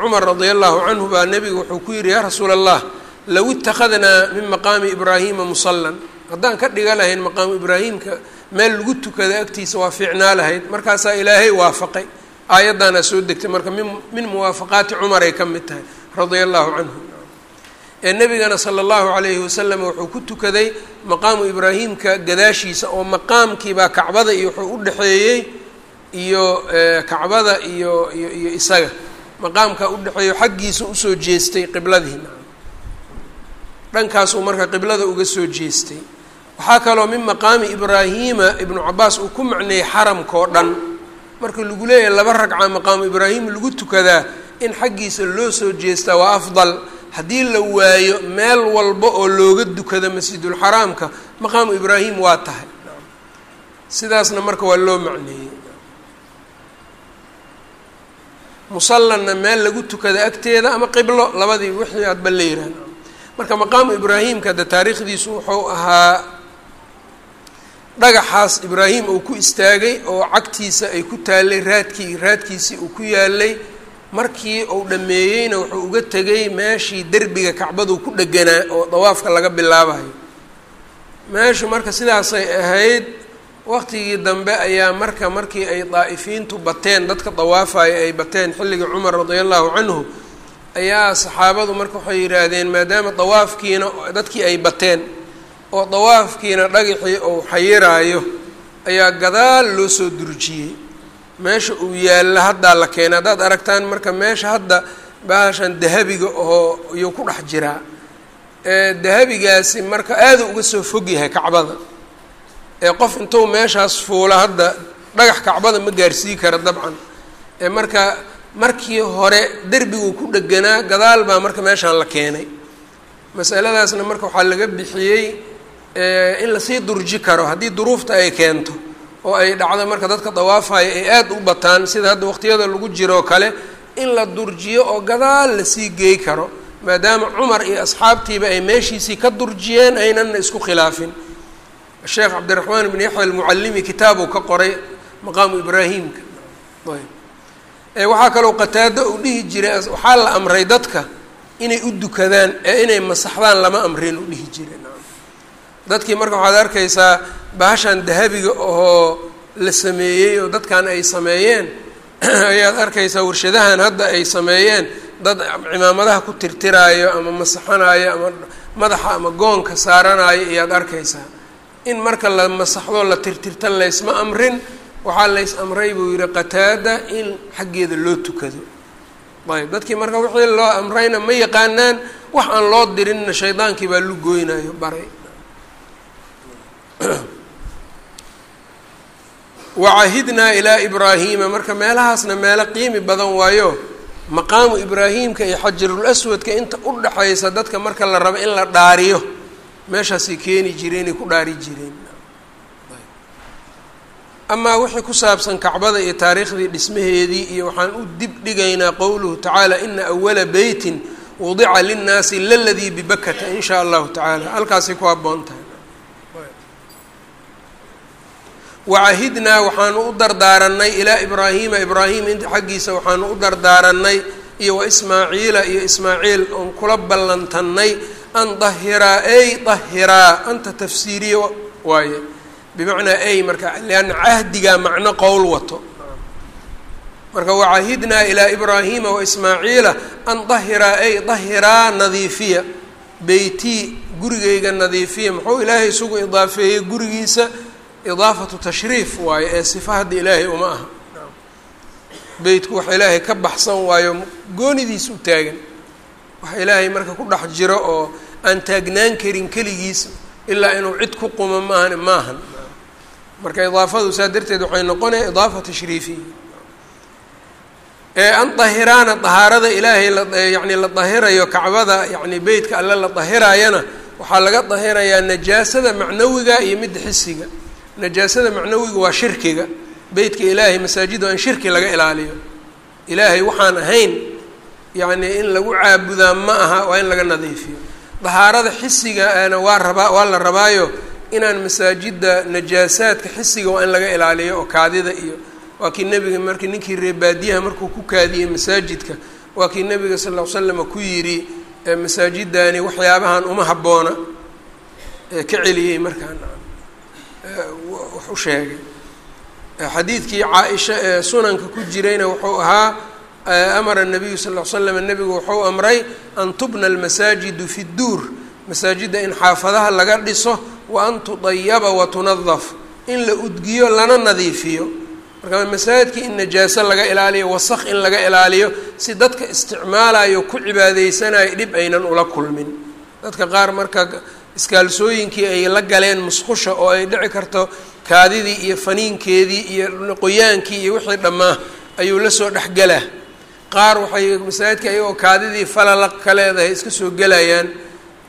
cumar radia allahu canhu baa nebigu wuxuu ku yidhi yaa rasuula allah low itakadnaa min maqaami ibraahima musallan. Haddaan ka dhiga lahayn maqaamu ibraahimka meel lagu tukada agtiisa waa fiicnaa lahayd markaasaa ilaahay waafaqay. Aayaddaanaa soo degtay marka min min muwaafaqaati cumaray ka mid tahay radia allahu canhu ee nebigana sala allahu calayhi wasalam wuxuu ku tukaday maqaamu ibraahimka gadaashiisa oo maqaamkiibaa kacbada iyo wuxuu u dhexeeyey iyo kacbada iyo iyo iyo isaga. Maqaamkaa udhexeeyo xaggiisa u soo jeestay qibladii dhankaasuu marka qiblada uga soo jeestay. Waxaa kaloo min maqaami ibraahima ibnu cabaas uu ku macneeyey xaramkao dhan. Marka lagu leeyahay laba ragca maqaamu ibraahim lagu tukadaa in xaggiisa loo soo jeestaa waa afdal haddii la waayo meel walba oo looga dukado masjidulxaraamka maqaamu ibraahim waa tahay. Sidaasna marka waa loo macneeyey. Musallanna meel lagu tukada agteeda ama qiblo labadii wixii aadba la yihahda marka maqaamu ibraahimka de taariikhdiisu wuxuu ahaa dhagaxaas ibraahim uu ku istaagay oo cagtiisa ay ku taallay raadkii raadkiisii uu ku yaalay markii uu dhameeyeyna wuxuu uga tegay meeshii derbiga kacbadu ku dheganaa oo dawaafka laga bilaabayo. Meeshu marka sidaasay ahayd waqtigii dambe ayaa marka markii ay daa'ifiintu bateen dadka dawaafayo ay bateen xilligii cumar radia allahu canhu ayaa saxaabadu marka waxay yidhaahdeen maadaama dawaafkiina dadkii ay bateen oo dawaafkiina dhagaxii uu xayiraayo ayaa gadaal loo soo durjiyey meesha uu yaalla haddaa la keenay. Haddaad aragtaan marka meesha hadda baashan dahabiga oo iyuu ku dhex jiraa. Dahabigaasi marka aada uga soo fog yahay kacbada. Ee qof intuu meeshaas fuula hadda dhagax kacbada ma gaarsii kara dabcan. Marka markii hore derbiguu ku dheganaa gadaal baa marka meeshaan la keenay. Masaladaasna marka waxaa laga bixiyey in la sii durji karo. Haddii duruufta ay keento oo ay dhacdo marka dadka dawaafaya ay aada u bataan sida hadda waqtiyada lagu jiroo kale in la durjiyo oo gadaal la sii geey karo maadaama cumar iyo asxaabtiiba ay meeshiisii ka durjiyeen aynanna isku khilaafin. Sheekh cabdiraxmaan ibn yaxya almucallimi kitaabuu ka qoray maqaamu ibraahimka. Ayb. Waxaa kaloo qataado uu dhihi jiray waxaa la amray dadka inay u dukadaan ee inay masaxdaan lama amrin u dhihi jiray dadkii marka waxaad arkaysaa bahashan dahabiga oo la sameeyey oo dadkan ay sameeyeen ayaad arkaysaa warshadahan hadda ay sameeyeen. Dad cimaamadaha ku tirtiraayo ama masaxanayo ama madaxa ama goonka saaranayo ayaad arkaysaa. In marka la masaxdo la tirtirta laysma amrin waxaa lays amray buu yihi qataada in xaggeeda loo tukado. Ayb dadkii marka wixii loo amrayna ma yaqaanaan wax aan loo dirinna shaydaankii baa lu gooynayo baray wacahidnaa ilaa ibraahiima marka meelahaasna meelo qiimi badan waayo. Maqaamu ibraahimka iyo xajarul aswadka inta u dhaxaysa dadka marka la rabo in la dhaariyo. Meeshaasay keeni jireen ku dhaari jireen. Amaa wixii ku saabsan kacbada iyo taariikhdii dhismaheedii iyo waxaan u dib dhigaynaa qowluhu tacaala ina awala beytin wudica linnaasi laladii bibakata in shaa allahu tacaala. Halkaasay ku habboon tahay wacahidnaa waxaanu u dardaaranay ilaa ibraahiima ibraahim inta xaggiisa waxaanu u dardaaranay iyo wa ismaaciila iyo ismaaciil oon kula ballantannay an dahiraa ay dahiraa anta tafsiiriye waaye bimacnaa ay marka lianna cahdigaa macno qowl wato marka wacahidnaa ilaa ibraahiima wa ismaaciila an dahiraa ay dahiraa nadiifiya beytii gurigayga nadiifiya muxuu ilaahay isugu idaafeeyey gurigiisa idaafatu tashriif waayo ee sifa hadda ilaahay uma aha. Beytku wax ilaahay ka baxsan waayo goonidiis u taagan. Wax ilaahay marka ku dhex jiro oo aan taagnaan karin keligiis ilaa inuu cid ku qumo maahan maahan. Marka idaafadu saa darteed waxay noqonaya idaafa tashriifiya ee an dahiraana dahaarada ilaahay la yacni la dahirayo kacbada yacni beytka alle la dahiraayana waxaa laga dahirayaa najaasada macnawiga iyo midda xisiga najaasada macnawiga waa shirkiga. Beytka ilaahay masaajida in shirki laga ilaaliyo. Ilaahay waxaan ahayn yacni in lagu caabudaa ma aha waa in laga nadiifiyo. Dahaarada xisigaana waa rabaa waa la rabaayo inaan masaajida najaasaadka xisiga waa in laga ilaaliyo oo kaadida iyo waa kii nebiga markii ninkii reebaadiyaha markuu ku kaadiyey masaajidka waa kii nebiga sal ll slama ku yidhi masaajidani waxyaabahan uma habboona. Ee ka celiyey markaan wax u sheegay xadiidkii caa-isha ee sunanka ku jirayna wuxuu ahaa amara nabiyu sal ll slam nebigu wuxuu amray an tubna almasaajidu fi dduur. Masaajidda in xaafadaha laga dhiso wa an tudayaba wa tunadaf in la udgiyo lana nadiifiyo. Marka masaajidkii in najaaso laga ilaaliyo wasaq in laga ilaaliyo si dadka isticmaalayo ku cibaadaysanayo dhib aynan ula kulmin. Dadka qaar marka iskaalsooyinkii ay la galeen musqusha oo ay dhici karto kaadidii iyo faniinkeedii iyo qoyaankii iyo wixii dhammaa ayuu la soo dhexgelaa qaar waxay masaajidka iyagoo kaadidii falala ka leedahay iska soo gelayaan.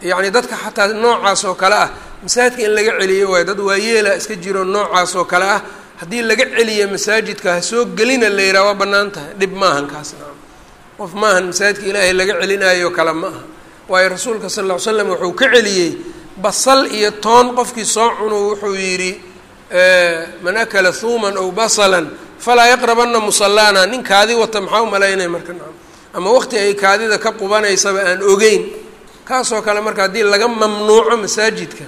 Yacni dadka xataa noocaas oo kale ah masaajidka in laga celiyo waayo dad waayeela iska jiro noocaas oo kale ah haddii laga celiyo masaajidka ha soo gelina la yidhaha waa bannaan dhib maahan kaasna qof maahan masaajidka ilaahay laga celinayo kale ma aha. Waayo rasuulka sal ll ly slam wuxuu ka celiyey basal iyo toon qofkii soo cuno wuxuu yidhi man akala huuman ow basalan falaa yaqrabanna musalaana nin kaadi wata maxaa u malaynaya marka? Ama waqti ay kaadida ka qubanaysaba aan ogeyn. Kaasoo kale marka haddii laga mamnuuco masaajidka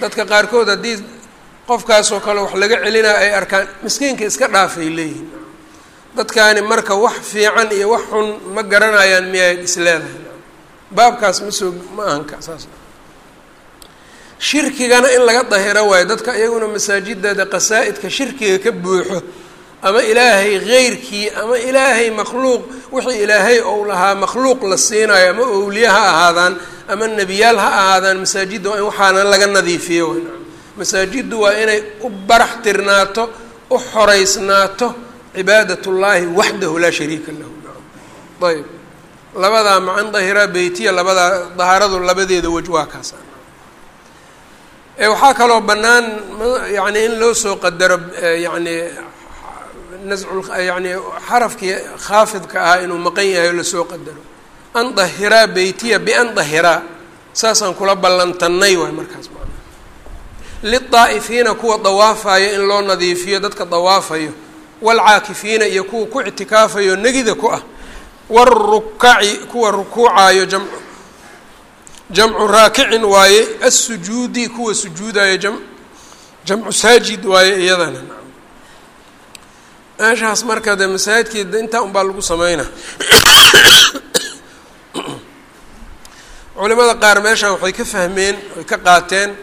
dadka qaarkood haddii qofkaasoo kale wax laga celinayo ay arkaan miskiinka iska dhaafay leeyihiin dadkaani marka wax fiican iyo wax xun ma garanayaan miyayd isleedahay baabkaas ma soo ma ahanka saas shirkigana in laga dahiro waayo. Dadka iyaguna masaajidada qasaa-idka shirkiga ka buuxo ama ilaahay heyrkii ama ilaahay makhluuq wixii ilaahay ou lahaa makhluuq la siinayo ama owliye ha ahaadaan ama nebiyaal ha ahaadaan masaajidda waa in waxaana laga nadiifiyo. Masaajiddu waa inay u barax tirnaato u xoreysnaato cibaadat ullaahi waxdahu laa shariika lahu. Ayb labadaa macan dahiraa beytiya labadaa dahaaradu labadeeda kaas waxaa kaloo bannaan yani in loo soo qadaro yani nascu yani xarafkii khaafidka ahaa inuu maqan yahay oo la soo qadaro. An dahiraa beytiya bian dahiraa saasaan kula ballantannay waay markaas macnaa lidaa'ifiina kuwa dawaafayo in loo nadiifiyo dadka dawaafayo. Waalcaakifiina iyo kuwa ku ictikaafayo negida ku ah. Warukaci kuwa rukuucaayo jam jamcu raakicin waaye assujuudi kuwa sujuudayo jam jamcu saajid waaye iyadana meeshaas marka dee masaajidkii intaa unbaa lagu sameynaa culimada qaar meeshaan waxay ka fahmeen oy ka qaateen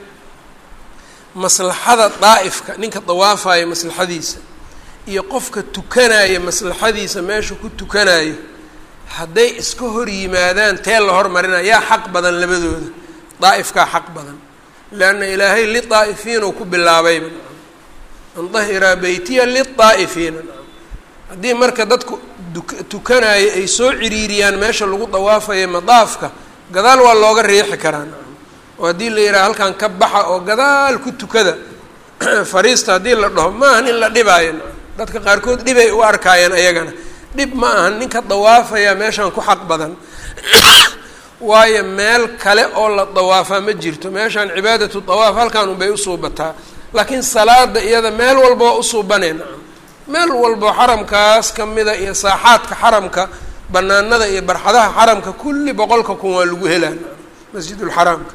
maslaxada daa'ifka ninka dawaafaya maslaxadiisa iyo qofka tukanaya maslaxadiisa meesha ku tukanayo hadday iska hor yimaadaan tee la hormarina yaa xaq badan labadooda. Daa'ifkaa xaq badan. Leanna ilaahay lidaa'ifiina uu ku bilaabayba an dahiraa beytiya lidaa'ifiina haddii marka dadku tukanaayo ay soo ciriiriyaan meesha lagu dawaafayo madaafka gadaal waa looga riixi karaa. Oo haddii la yidhaha halkan ka baxa oo gadaal ku tukada fariista haddii la dhaho ma ahan in la dhibaayo. Dadka qaarkood dhibay u arkaayeen ayagana dhib ma ahan ninka dawaafaya meeshaan ku xaq badan. Waayo meel kale oo la dawaafaa ma jirto. Meeshaan cibaadatu dawaaf halkaan unbay usuubataa laakiin salaada iyada meel walba waa usuubaneen meel walbo xaramkaas kamida iyo saaxaadka xaramka banaanada iyo barxadaha xaramka kulli boqolka kun waa lagu helaa masjidulxaraamka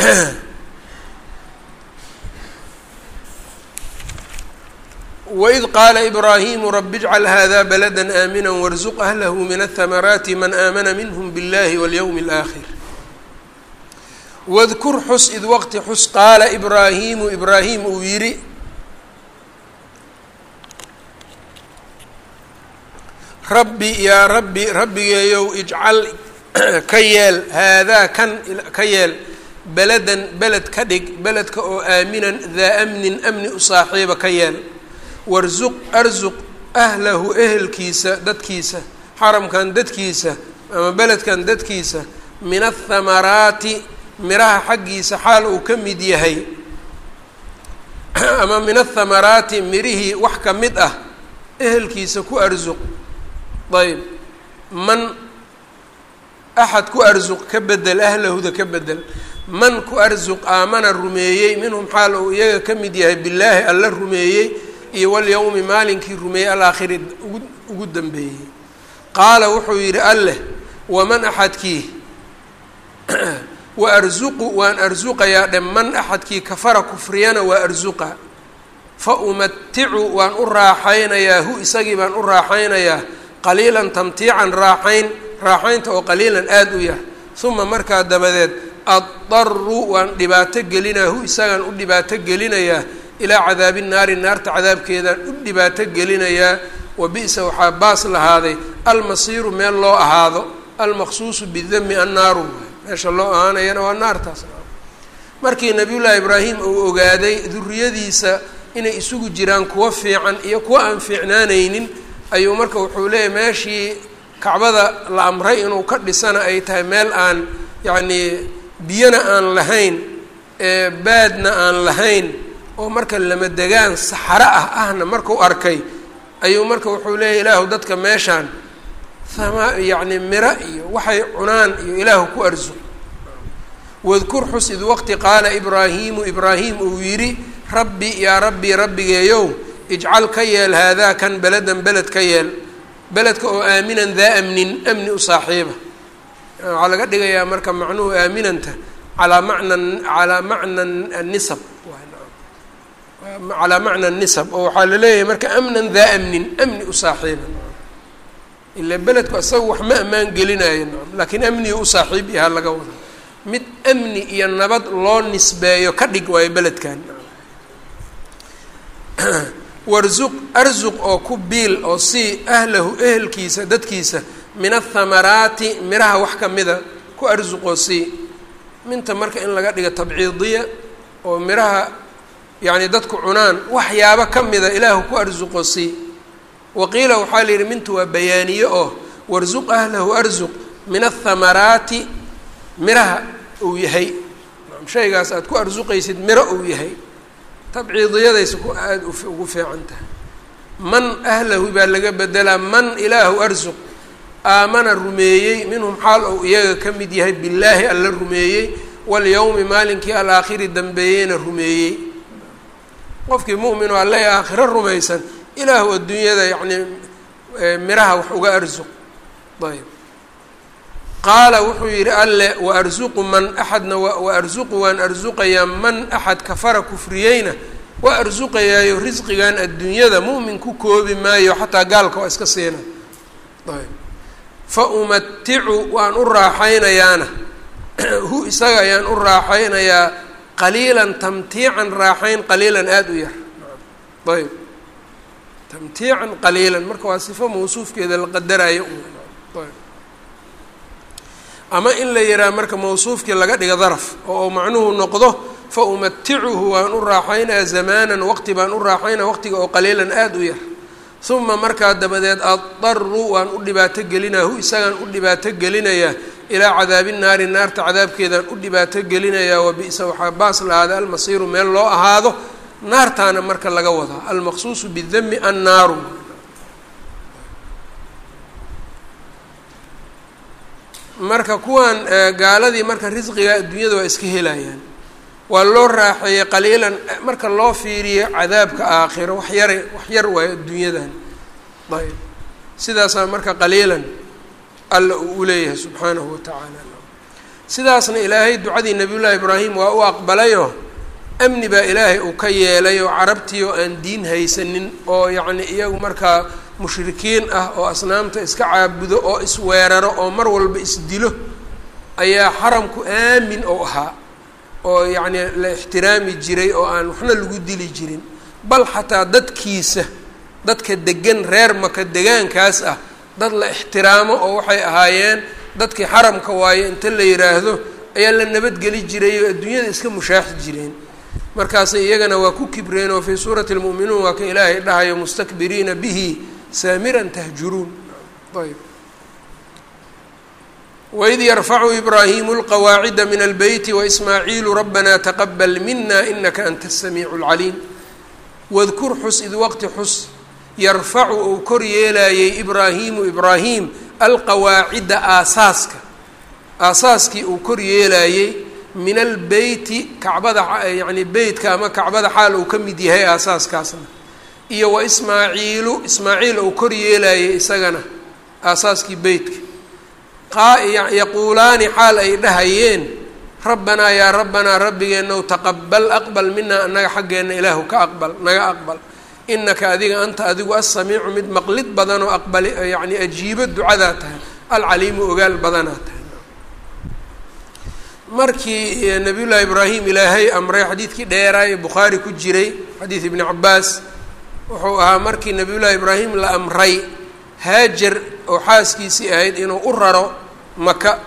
waid qaala ibraahimu rabi ijcal hada balada aamina warzuq ahlahu min ahamaraati man aamana minhm biاllahi walyowmi اlaakhir wadkur xus id waqti xus qaala ibraahimu ibraahim uu yidhi rabbi yaa rabbi rabbigeeyow ijcal ka yeel haadaa kan ka yeel beladan beled ka dhig beledka oo aaminan daa amnin amni u saaxiiba ka yeel warsuq arsuq ahlahu ehelkiisa dadkiisa xaramkan dadkiisa ama beledkan dadkiisa min athamaraati miraha xaggiisa xaal uu ka mid yahay. Ama min athamaraati mirihii wax ka mid ah ehelkiisa ku arsuq ayb. Man axad ku arsuq ka bedel ahlahuda ka bedel. Man ku arsuq aamana rumeeyey minhum xaal uu iyaga ka mid yahay billaahi alla rumeeyey iyo walyowmi maalinkii rumeeyey alaakhiri ugu dambeeyey. Qaala wuxuu yidhi alleh waman axadkii? Wa arsuqu waan arsuqayaa dhe man axadkii kafara kufriyana waa arsuqa fa umaticu waan u raaxaynayaa hu isagii baan u raaxaynayaa qaliilan tamtiican raaxayn raaxaynta oo qaliilan aada u yah. Uma markaa dabadeed addaru waan dhibaato gelinaa hu isagaan u dhibaato gelinayaa ilaa cadaabi naari naarta cadaabkeedaan u dhibaato gelinayaa wa bi-sa waxaa baas lahaaday almasiiru meel loo ahaado almaqsuusu bidami annaaru. Meesha loo ahaanayana waa naartaas. Markii nabiyullaahi ibraahim uu ogaaday duriyadiisa inay isugu jiraan kuwa fiican iyo kuwa aan fiicnaanaynin ayuu marka wuxuu leeyahy meeshii kacbada la amray inuu ka dhisana ay tahay meel aan yacnii biyana aan lahayn baadna aan lahayn oo marka lama degaan saxaro ah ahna markuu arkay ayuu marka wuxuu leeyahy ilaahu dadka meeshaan ama yacni miro iyo waxay cunaan iyo ilaahu ku arsuq wadkur xus id waqti qaala ibraahiimu ibraahim uu yidhi rabbi yaa rabbii rabbigeeyow ijcal ka yeel haadaa kan beladan beled ka yeel beledka oo aaminan daa amnin amni u saaxiiba. Waxaa laga dhigayaa marka macnuhu aaminanta calaa macnan calaa macna nisab calaa macna nisab oo waxaa la leeyahay marka amnan daa amnin amni u saaxiiba ila beledku isaga wax ma ammaan gelinayo laakiin amniga u saaxiib yahaa laga wada. Mid amni iyo nabad loo nisbeeyo ka dhig waayo beledkan warsuq arsuq oo ku biil oo sii ahlahu ehelkiisa dadkiisa min athamaraati miraha wax ka mida ku arsuqoo sii. Minta marka in laga dhigo tabciidiya oo miraha yacni dadku cunaan waxyaabo ka mida ilaahu ku arsuqoo sii waqiila waxaa la yidhi mintu waa bayaaniye oo warsuq ahlahu arsuq min athamaraati miraha uu yahay. Shaygaas aada ku arsuqaysid miro uu yahay. Tabciidiyadaysa ku aada ugu fiican tahay. Man ahlahu baa laga bedelaa man ilaahu arsuq aamana rumeeyey minhum xaal ou iyaga ka mid yahay billaahi alla rumeeyey walyowmi maalinkii alaakhiri dambeeyeyna rumeeyey qofkii mu'min oo alle aakhiro rumaysan. Ilaahu adduunyada yacnii miraha wax uga arsuq ayb qaala wuxuu yidhi alle wa arsuqu man axadna wa arsuqu waan arsuqayaa man axad kafara kufriyeyna. Waa arsuqayaayo risqigan adduunyada mu'min ku koobi maayo xataa gaalka waa iska siina. Ayb fa umaticu waan u raaxaynayaana. Hu isaga ayaan u raaxaynayaa qaliilan tamtiican raaxayn qaliilan aada u yar. Ayb. Tamtiican qaliilan. Marka waa sifo mawsuufkeeda la qadarayo. Ayb. Ama in la yidhaha marka mawsuufkii laga dhiga daraf oo u macnuhu noqdo fa umaticuhu waan u raaxaynayaa zamaanan waqti baan u raaxaynaya waqtiga oo qaliilan aada u yar. Uma markaa dabadeed addaru waan u dhibaato gelinaya hu isagaan u dhibaato gelinayaa ilaa cadaabi naari naarta cadaabkeedaan u dhibaato gelinayaa wabi-sa waxaa baas la-aada almasiiru meel loo ahaado naartaana marka laga wadaa almaqsuusu bidami annaaru. Marka kuwan gaaladii marka risqiga adduunyada waa iska helayaan. Waa loo raaxeeyey qaliilan marka loo fiiriyo cadaabka aakhiro wax yare wax yar waayo adduunyadan ayb sidaasaa marka qaliilan alla uu uleeyahay subxaanahu watacaala sidaasna ilaahay ducadii nabiyullaahi ibraahim waa u aqbalayoo amni baa ilaahay uu ka yeelay oo carabtii oo aan diin haysanin oo yacni iyagu markaa mushrikiin ah oo asnaamta iska caabudo oo isweeraro oo mar walba isdilo ayaa xaramku aamin ou ahaa oo yacni la ixtiraami jiray oo aan waxna lagu dili jirin. Bal xataa dadkiisa dadka degan reer maka degaankaas ah dad la ixtiraamo oo waxay ahaayeen dadkii xaramka waayo inta la yidhaahdo ayaa la nabadgeli jiray oo adduunyada iska mushaaxi jireen. Markaasay iyagana waa ku kibreen oo fii suurati lmu'minuun waa ka ilaahay dhahayo mustakbiriina bihi saamiran tahjuruun. Ayb. Waid yarfacu ibraahimu lqawaacida min albeyti waismaaciilu rabbana taqabal mina inaka anta asamiicu lcaliim wadkur xus id waqti xus yarfacu uu kor yeelayey ibraahimu ibraahim alqawaacida aasaaska. Aasaaskii uu kor yeelayey min albeyti kacbada yacni beytka ama kacbada xaal uu ka mid yahay aasaaskaasna. Iyo wa ismaaciilu ismaaciil uu kor yeelayey isagana aasaaskii beytka. Yaquulaani xaal ay dhahayeen rabbanaa yaa rabbanaa rabbigeenow taqabal aqbal minaa annaga xaggeenna ilaahu ka aqbal naga aqbal inaka adiga anta adigu assamiicu mid maqlid badan oo aqbali yacni ajiibo ducadaa tahay alcaliimu ogaal badanaa tahay. Markii nabiyullaahi ibraahim ilaahay amray xadiidkii dheeraaye bukhaari ku jiray xadiid ibni cabaas wuxuu ahaa markii nabiyullaahi ibraahim la amray haajar oo xaaskiisii ahayd inuu u raro maka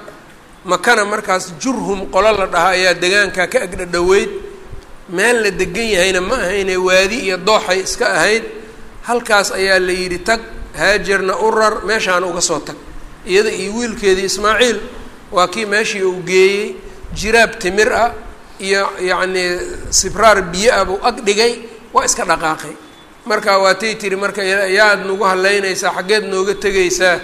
makana markaas jurhum qolo la dhaha ayaa degaanka ka agdhadhoweyd meel la degan yahayna ma ahayne waadi iyo dooxay iska ahayd halkaas ayaa la yidhi tag haajarna u rar meeshaana uga soo tag. Iyada iyo wiilkeedii ismaaciil waa kii meeshii uu geeyey jiraab timir ah iyo yacnii sibraar biyo ah buu ag dhigay waa iska dhaqaaqay. Marka waatay tiri marka yaad nagu halaynaysaa xaggeed nooga tegaysaa.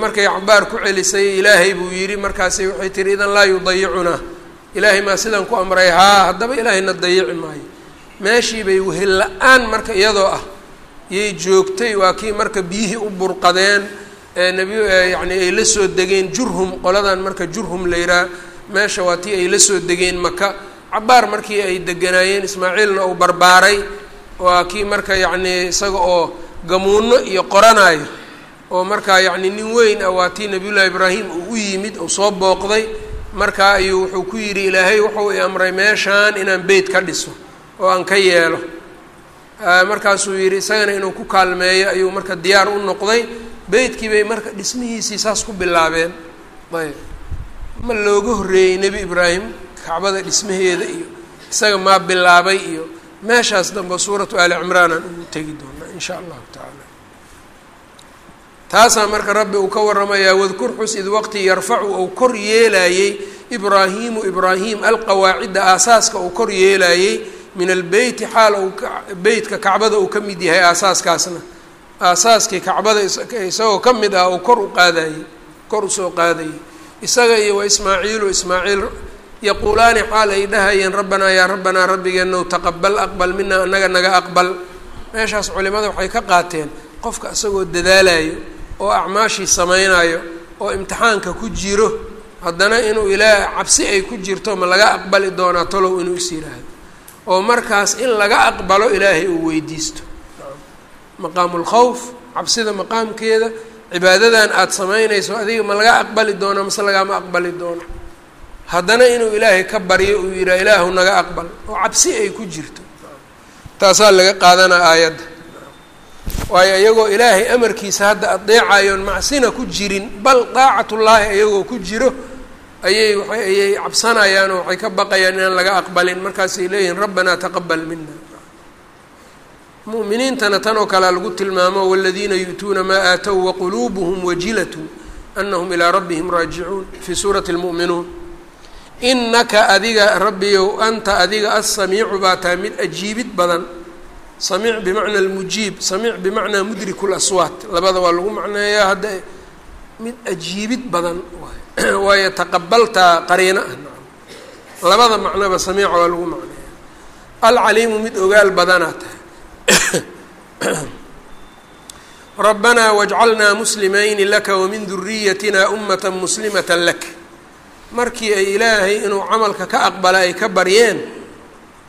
Markay cabaar ku celisay ilaahay buu yidhi markaasi waxay tihi idan laa yudayicunaa ilaahay maa sidaan ku amray? Haa haddaba ilaahayna dayici maayo. Meeshii bay wehel la'aan marka iyadoo ah. Yay joogtay waa kii marka biyihii u burqadeen enebi yacni ay la soo degeen jurhum qoladan marka jurhum la yihaha meesha waa tii ay la soo degeen maka cabaar markii ay deganaayeen ismaaciilna uu barbaaray waa kii marka yacnii isaga oo gamuuno iyo qoranayo oo markaa yacni nin weyn ah waa tii nabiyullaahi ibraahim uu u yimid uu soo booqday markaa ayuu wuxuu ku yidhi ilaahay wuxuu i amray meeshaan inaan beyt ka dhiso oo aan ka yeelo. Markaasuu yidhi isagana inuu ku kaalmeeyo ayuu marka diyaar u noqday. Beytkii bay marka dhismihiisii saas ku bilaabeen. Ayb. Ma looga horreeyey nebi ibraahim kacbada dhismaheeda iyo isaga maa bilaabay iyo meeshaas dambe suuratu ali cimraan aan ugu tegi doonaa in sha allahu tacaala taasaa marka rabbi uu ka waramayaa wadkur xus id waqti yarfacu ou kor yeelayey. Ibraahiimu ibraahim alqawaacida aasaaska uu kor yeelayey. Min albeyti xaal uu beytka kacbada uu ka mid yahay aasaaskaasna. Aasaaskii kacbada isagoo ka mid ah uu kor u qaadayey kor u soo qaadayay isaga iyo wa ismaaciilu ismaaciil yaquulaani xaal ay dhahayeen rabbanaa yaa rabbanaa rabbigeenow taqabal aqbal mina anaga naga aqbal. Meeshaas culimada waxay ka qaateen qofka isagoo dadaalayo oo acmaashii samaynayo oo imtixaanka ku jiro haddana inuu ilaah cabsi ay ku jirto ma laga aqbali doonaa talow inuu is yidhaahdo. Oo markaas in laga aqbalo ilaahay uu weydiisto. Maqaamulkhawf cabsida maqaamkeeda cibaadadan aada samaynayso adiga ma laga aqbali doonaa mase lagama aqbali doono haddana inuu ilaahay ka baryo uu yidhaha ilaahu naga aqbal oo cabsi ay ku jirto. Taasaa laga qaadanaa aayadda waayo iyagoo ilaahay amarkiisa hadda adeecayoon macsina ku jirin bal daacatullaahi iyagoo ku jiro ayay ayay cabsanayaan oo waxay ka baqayaan inaan laga aqbalin. Markaasay leeyihiin rabbanaa taqabal mina mu'miniintana tan oo kalea lagu tilmaamo waladiina yu'tuuna maa aatow waquluubuhum wajilatun anahum ilaa rabbihim raajicuun fii suurati lmu'minuun. Inaka adiga rabbiyow anta adiga assamiicu baa tahay mid ajiibid badan samiic bimacna almujiib samiic bimacnaa mudriku laswaat labada waa lagu macneeyaa hadda mid ajiibid badan waayo taqabaltaa qariino ah labada macnoba samiica waa lagu macneeya alcaliimu mid ogaal badanaa tahay. Rabbanaa wajcalnaa muslimayni laka wamin duriyatina ummata muslimata lak. Markii ay ilaahay inuu camalka ka aqbala ay ka baryeen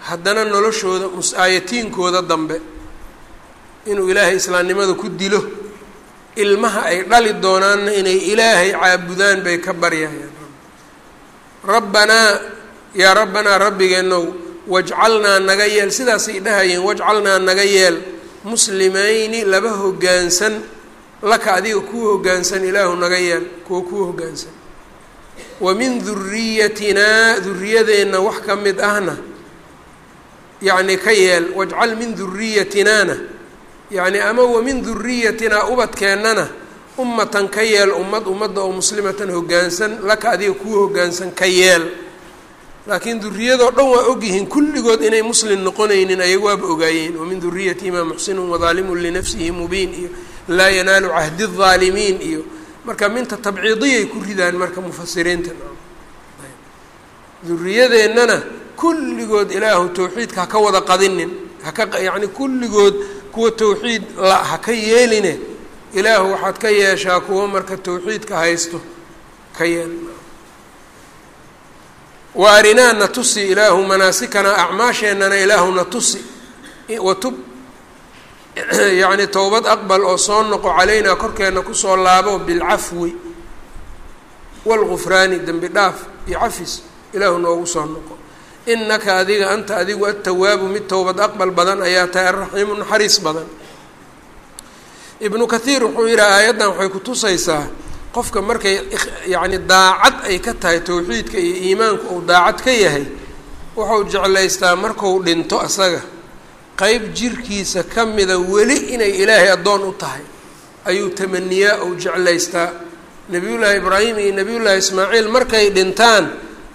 haddana noloshooda mus-aayatiinkooda dambe inuu ilaahay islaamnimada ku dilo ilmaha ay dhali doonaanna inay ilaahay caabudaan bay ka baryayaan rabbanaa yaa rabbanaa rabbigeenow wajcalnaa naga yeel. Sidaasay dhahayeen wajcalnaa naga yeel. Muslimayni laba hoggaansan laka adiga kuwa hoggaansan ilaahu naga yeel kuwa kuwa hoggaansan. Wa min duriyatinaa duriyadeenna wax ka mid ahna yacni ka yeel wajcal min duriyatinaana yacni ama wa min duriyatinaa ubadkeennana ummatan ka yeel ummad ummadda oo muslimatan hoggaansan laka adiga kuwa hoggaansan ka yeel laakiin duriyadoo dhan waa ogyihiin kulligood inay muslim noqonaynin ayaga waaba ogaayeen wamin duriyatihimaa muxsinun wadaalimun linafsihi mubiin iyo laa yanaalu cahdi الظaalimiin iyo marka minta tabciidiyay ku ridaan marka mufasiriinta duriyadeennana kulligood ilaahu tawxiidka haka wada qadinin haka yacni kulligood kuwa tawxiid la haka yeeline ilaahu waxaad ka yeeshaa kuwa marka tawxiidka haysto ka yeel. Wa arinaa na tusi ilaahu manaasikana acmaasheennana ilaahu na tusi watub yacni towbad aqbal oo soo noqo calaynaa korkeenna ku soo laabo bilcafwi waalgufraani dembi dhaaf iyo cafis ilaahu noogu soo noqo inaka adiga anta adigu atawaabu mid towbad aqbal badan ayaa tahay alraxiimu naxariis badan. Ibnu kathiir wuxuu yidhi aayaddan waxay kutusaysaa qofka markay yacni daacad ay ka tahay towxiidka iyo iimaanku uu daacad ka yahay wuxuu jeclaystaa marku dhinto asaga. Qeyb jirkiisa ka mida weli inay ilaahay addoon u tahay. Ayuu tamaniyaa ou jeclaystaa. Nebiyullaahi ibraahim iyo nebiyullaahi ismaaciil markay dhintaan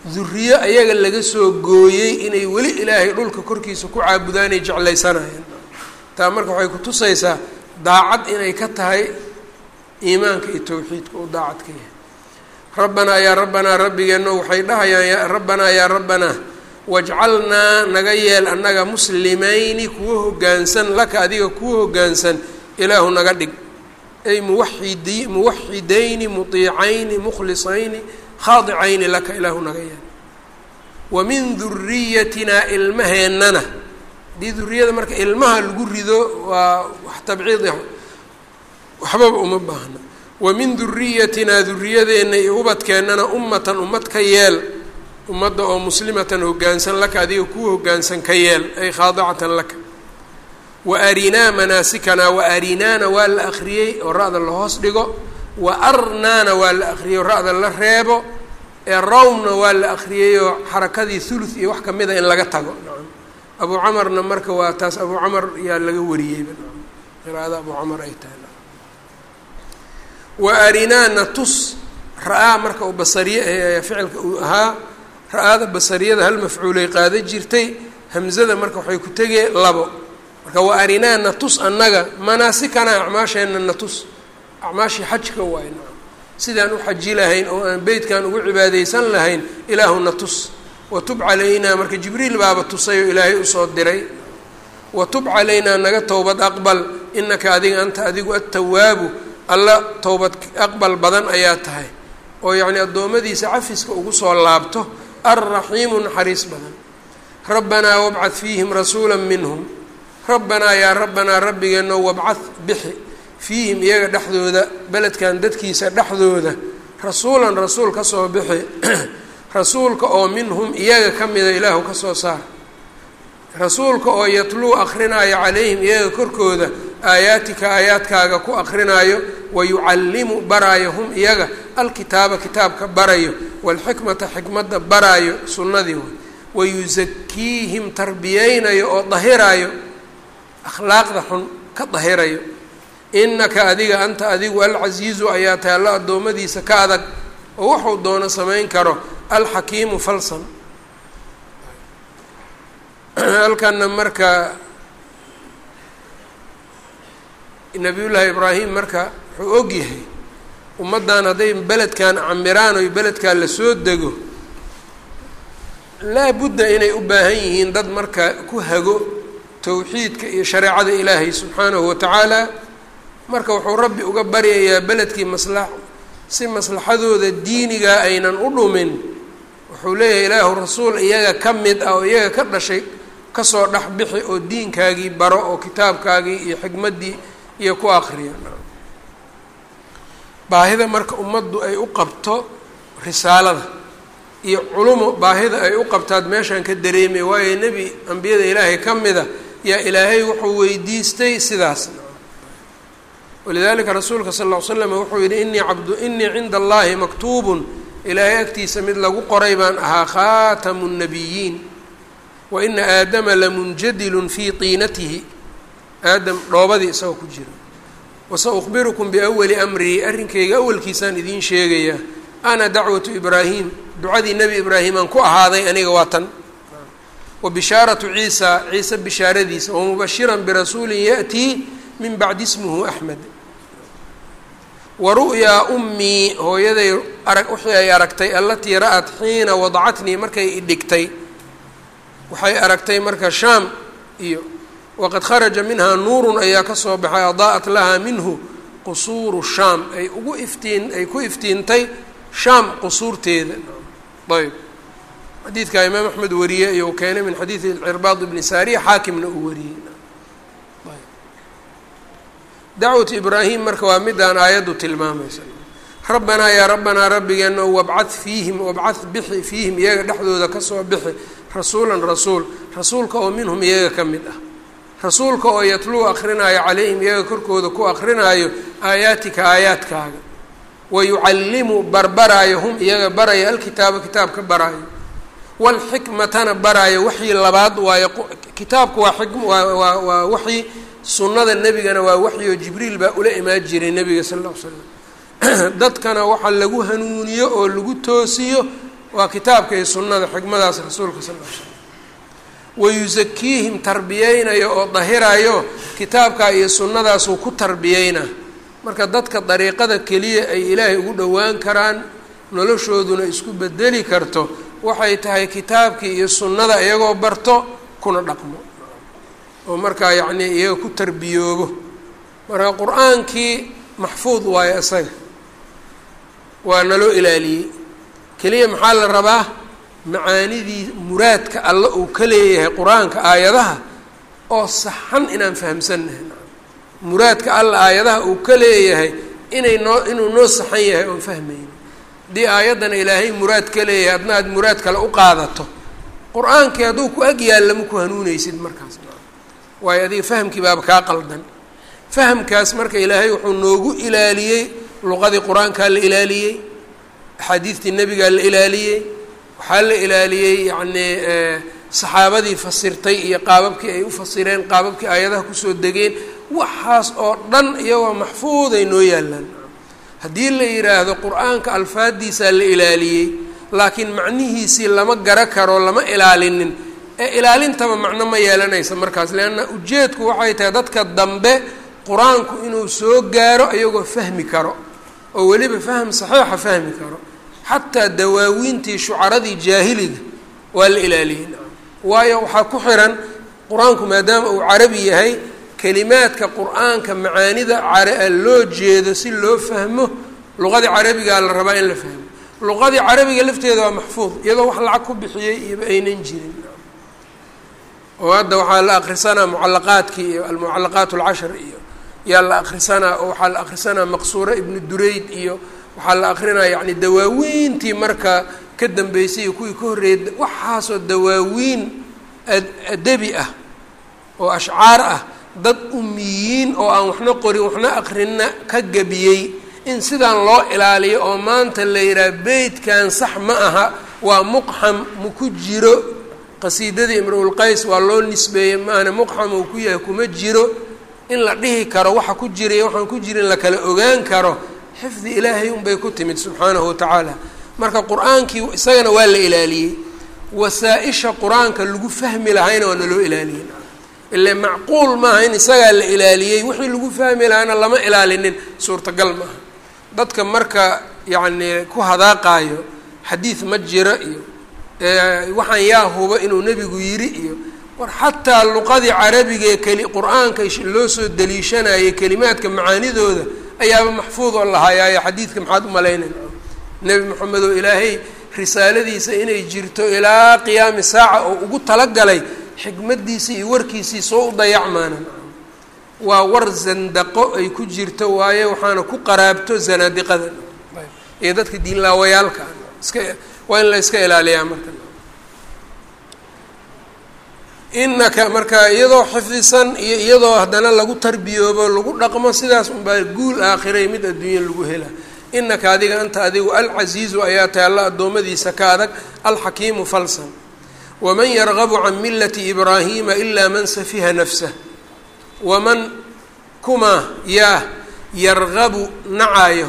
duriyo ayaga laga soo gooyey inay weli ilaahay dhulka korkiisa ku caabudaanay jeclaysanayeen taa marka waxay kutusaysaa daacad inay ka tahay iimaanka iyo towxiidka uu daacad ka yahay. Rabbanaa yaa rabbanaa rabbigeeno waxay dhahayaan ya rabbanaa yaa rabbanaa wajcalnaa naga yeel annaga muslimayni kuwa hoggaansan laka adiga kuwa hoggaansan ilaahu naga dhig. Ay muwaxidi muwaxidayni mudiicayni mukhlisayni khaadicayni laka ilaahu naga yeel wa min duriyatinaa ilmaheennana. Haddii duriyada marka ilmaha lagu rido waa wax tabciid waxbaba uma baahna. Wa min duriyatinaa duriyadeenna iyo ubadkeennana ummatan ummad ka yeel ummadda oo muslimatan hoggaansan laka adiga kuwa hoggaansan ka yeel ay khaadicatan laka. Wa arinaa manaasikanaa wa arinaana waa la akriyey oo ra-da la hoos dhigo wa arnaana waa la akriyey oo ra-da la reebo. Ee rawmna waa la akriyeyoo xarakadii thuluth iyo wax kamida in laga tago. Abu camarna marka waa taas abu camar yaa laga wariyeyba qiraada abu camar ay tahay. Wa arinaa natus ra'aa marka uu basariye ficilka uu ahaa ra'aada basariyada hal mafcuulay qaada jirtay hamzada marka waxay ku tegee labo. Marka wa arinaa natus annaga manaasikana acmaasheenna natus acmaashii xajka waay sidaan u xaji lahayn oo aan beytkan ugu cibaadeysan lahayn ilaahu natus watub calaynaa marka jibriil baaba tusay oo ilaahay u soo diray. Watub calaynaa naga towbad aqbal. Inaka adiga anta adigu attawaabu alla towbad aqbal badan ayaa tahay. Oo yacnii addoommadiisa cafiska ugu soo laabto alraxiimu naxariis badan. Rabbanaa wabcad fiihim rasuula minhum. Rabbanaa yaa rabbanaa rabbigeeno wabcad bixi fiihim iyaga dhexdooda beledkan dadkiisa dhexdooda rasuulan rasuul ka soo bixi rasuulka oo minhum iyaga ka mida ilaahu ka soo saar. Rasuulka oo yatluu akrinaayo calayhim iyaga korkooda aayaatika aayaadkaaga ku akrinaayo wayucallimu baraayo hum iyaga alkitaaba kitaabka barayo waalxikmata xikmadda baraayo sunnadii way. Wayusakiihim tarbiyeynayo oo dahiraayo akhlaaqda xun ka dahirayo inaka adiga anta adigu alcasiizu ayaa tahay alla addoommadiisa ka adag oo wuxuu doono samayn karo alxakiimu falsan. Halkana marka nabiyullaahi ibraahim marka wuxuu og yahay ummaddan hadday beledkan camiraan oy beledkan la soo dego laa budda inay u baahan yihiin dad marka ku hago towxiidka iyo shareecada ilaahay subxaanahu watacaala marka wuxuu rabbi uga baryayaa beledkii maslax si maslaxadooda diinigaa aynan u dhumin wuxuu leeyahay ilaahu rasuul iyaga ka mid ah oo iyaga ka dhashay ka soo dhex bixi oo diinkaagii baro oo kitaabkaagii iyo xikmaddii iyo ku akriya baahida marka ummaddu ay u qabto risaalada iyo culumo baahida ay u qabtaad meeshaan ka dareemay waayo nebi ambiyada ilaahay ka mida yaa ilaahay wuxuu weydiistay sidaas walidalika rasuulka sal ll slam wuxuu yihi inii cabdu inii cinda allahi maktuubun. Ilaahay agtiisa mid lagu qoray baan ahaa khaatamu nnabiyiin. Wa ina aadama lamunjadilun fii tiinatihi. Aadam dhoobadii isagoo ku jira. Wasa ukhbirukum biawali amrii arrinkayga awalkiisaan idiin sheegayaa ana dacwatu ibraahim. Ducadii nebi ibraahiimaan ku ahaaday aniga waa tan. Wa bishaaratu ciisa. Ciise bishaaradiisa. Wamubashiran birasuulin ya'tii min bacdi ismuhu axmed wa ru'yaa ummii hooyaday wixii ay aragtay allatii ra'at xiina wadacatnii markay idhigtay waxay aragtay marka shaam iyo waqad kharaja minhaa nuurun ayaa ka soo baxay adaa'at lahaa minhu qusuuru shaam. Ay ugu iftiin ay ku iftiintay shaam qusuurteeda. Ayb. Xadiidkaa imaam axmed wariyey iyou keenay min xadiidi cirbaad ibni saariya xaakimna uu wariyey dacwatu ibraahim marka waa midaan aayaddu tilmaamaysa rabbanaa yaa rabbanaa rabbigeena wabcad fiihim wabcad bixi fiihim iyaga dhexdooda ka soo bixi rasuulan rasuul rasuulka oo minhum iyaga ka mid ah rasuulka oo yatluu akrinaayo calayhim iyaga korkooda ku akrinaayo aayaatika aayaadkaaga wayucallimu barbaraayo hum iyaga baraya alkitaaba kitaabka baraayo walxikmatana baraayo waxii labaad waayo kitaabku waa xikm waa waa waa waxii sunnada nebigana waa waxyoo jibriil baa ula imaan jiray nebiga sal alla l slam dadkana waxa lagu hanuuniyo oo lagu toosiyo waa kitaabka iyo sunnada xikmadaas rasuulka sal l slam wayusakiihim tarbiyeynayo oo dahirayo kitaabkaa iyo sunnadaasuu ku tarbiyeyna marka dadka dariiqada keliya ay ilaahay ugu dhowaan karaan noloshooduna isku bedeli karto waxay tahay kitaabkii iyo sunnada iyagoo barto kuna dhaqmo oo markaa yacnii iyaga ku tarbiyoobo marka qur'aankii maxfuud waayo isaga waa naloo ilaaliyey. Keliya maxaa la rabaa? Macaanidii muraadka alle uu ka leeyahay qur'aanka aayadaha oo saxan inaan fahamsannahay. Muraadka alla aayadaha uu ka leeyahay inay noo inuu noo saxan yahay oon fahmayni haddii aayaddana ilaahay muraad ka leeyahay adna aad muraad kale u qaadato. Qur'aankii hadduu ku ag yaalla ma ku hanuuneysid markaas waayo adiga fahamkii baaba kaa qaldan. Fahamkaas marka ilaahay wuxuu noogu ilaaliyey luqadii qur'aankaa la ilaaliyey axaadiistii nebigaa la ilaaliyey waxaa la ilaaliyey yacnii saxaabadii fasirtay iyo qaababkii ay u fasireen qaababkii aayadaha ku soo degeen waxaas oo dhan iyagoo maxfuuday noo yaallaan. Haddii la yidhaahdo qur'aanka alfaadiisaa la ilaaliyey laakiin macnihiisii lama gara karo lama ilaalinin ee ilaalintaba macno ma yeelanaysa markaas leanna ujeedku waxay tahay dadka dambe qur'aanku inuu soo gaaro iyagoo fahmi karo oo weliba fahm saxiixa fahmi karo. Xataa dawaawiintii shucaradii jaahiliga waa la ilaaliyey waayo waxaa ku xiran qur'aanku maadaama uu carabi yahay kelimaadka qur'aanka macaanida loo jeedo si loo fahmo luqadii carabigaa la rabaa in la fahmo. Luqadii carabiga lafteeda waa maxfuud iyadoo wax lacag ku bixiyey iyoba aynan jirin oo hadda waxaa la akrisanaa mucalaqaadkii iyo almucalaqaat alcashar iyo yaa la akrisanaa oo waxaa la akrisanaa maqsuura ibnu durayd iyo waxaa la akrinaa yacni dawaawiintii marka ka dambeysay iyo kuwii ka horreeyay waxaasoo dawaawiin adabi ah oo ashcaar ah dad umiyiin oo aan waxna qorin waxna akrinna ka gabiyey in sidaan loo ilaaliyo oo maanta la yidhaha beytkan sax ma aha waa muqxam maku jiro qasiidadii imru-ulqays waa loo nisbeeyey maahane muqxam uu ku yahay kuma jiro in la dhihi karo waxa ku jira iyo waxaan ku jirin la kala ogaan karo xifdi ilaahay unbay ku timid subxaanahu watacaala marka qur'aankii isagana waa la ilaaliyey wasaa-isha qur'aanka lagu fahmi lahayna waa naloo ilaaliyey. Ile macquul maaha in isagaa la ilaaliyey wixii lagu fahmi lahaana lama ilaalinin suurtagal maaha. Dadka marka yacni ku hadaaqaayo xadiid ma jiro iyo waxaan yaa hubo inuu nebigu yidhi iyo war xataa luqadii carabiga ee keli qur'aanka loo soo daliishanayay kelimaadka macaanidooda ayaaba maxfuud oo lahayaayo xadiidka maxaad u malaynay nebi moxamed oo ilaahay risaaladiisa inay jirto ilaa qiyaami saaca oo ugu talagalay xikmadiisii iyo warkiisii soo u dayacmaanan waa war zandaqo ay ku jirto waaye waxaana ku qaraabto zanaadiqada iyo dadka diinlaawayaalka iska waa in la iska ilaaliyaa marka. Inaka marka iyadoo xifdisan iyo iyadoo haddana lagu tarbiyoobo lagu dhaqmo sidaas unbaa guul aakhiray mid adduunya lagu hela inaka adiga anta adigu alcasiizu ayaa tahay alla addoommadiisa ka adag alxakiimu falsan. Waman yargabu can millati ibraahiima ilaa man safiha nafsah. Waman kumaa yaa yargabu nacayo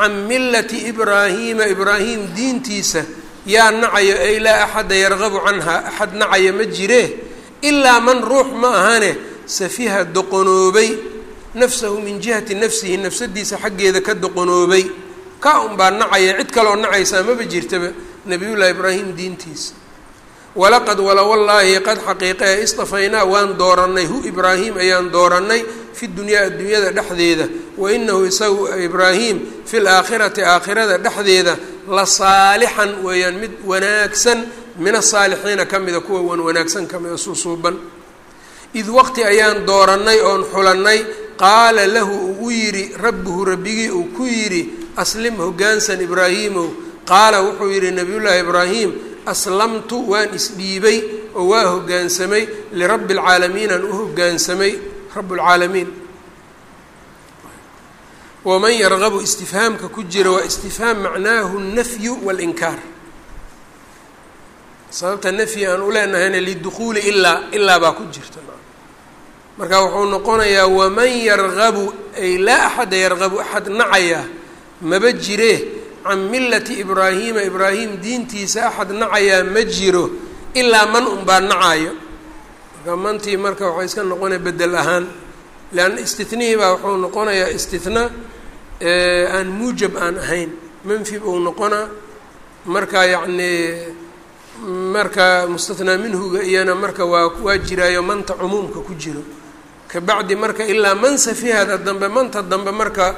can millati ibraahiima ibraahim diintiisa yaa nacayo ay laa axada yargabu canha axad nacaya ma jiree ilaa man ruux ma ahane safiha doqonoobay nafsahu min jihati nafsihi nafsadiisa xaggeeda ka doqonoobay. Ka unbaa nacaya cid kaloo nacaysaa maba jirtaba nabiyullaahi ibraahim diintiisa walaqad wala wallaahi qad xaqiiqe istafaynaa waan doorannay. Hu ibraahim ayaan doorannay fi dunyaa adduunyada dhexdeeda. Wa inahu isagu ibraahim fi laakhirati aakhirada dhexdeeda la saalixan weeyaan mid wanaagsan min asaalixiina ka mida kuwa wan wanaagsan ka mida suusuuban id waqti ayaan doorannay oon xulannay qaala lahu uu yidhi rabbuhu rabbigii uu ku yidhi aslim hoggaansan ibraahiimow. Qaala wuxuu yidhi nabiyullaahi ibraahim aslamtu waan isdhiibay oo waa hoggaansamay lirabbi alcaalamiinaan u hoggaansamay rabbulcaalamiin waman yargabu istifhaamka ku jira waa istifhaam macnaahu nafyu walinkaar. Sababta nafyi aan u leenahayna lidukhuuli ilaa ilaa baa ku jirta. Marka wuxuu noqonayaa waman yargabu ay laa axada yargabu axad nacaya maba jiree can millati ibraahiima ibraahim diintiisa axad nacayaa ma jiro ilaa man unbaa nacayo marka mantii marka waxay iska noqonaya bedel ahaan leanna istinihii baa wuxuu noqonayaa istinaa aan muujab aan ahayn. Manfi buu noqonaa marka yacnii marka mustathnaa minhuga iyana marka waa waa jiraayo manta cumuumka ku jiro. Kabacdi marka ilaa man dambe manta dambe marka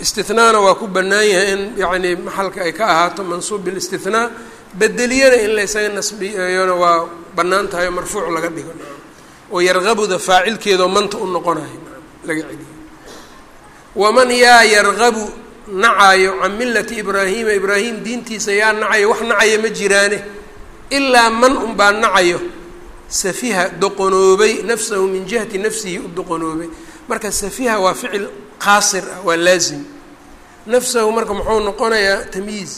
istinaana waa ku bannaan yahay in yacni maxalka ay ka ahaato mansuub bilistihnaa bedeliyana in laysaga nasbiyona waa bannaan tahay oo marfuuc laga dhigo. Oo yargabuda faacilkeedao manta u noqonayo laga celiyo. Waman yaa yargabu nacayo can millati ibraahiima ibraahim diintiisa yaa nacayo wax nacaya ma jiraane. Ilaa man unbaa nacayo safiha doqonoobay nafsahu min jihati nafsihi u doqonoobay. Marka safiha waa ficil qaasir ah waa laazim. Nafsahu marka muxuu noqonayaa tamyiiz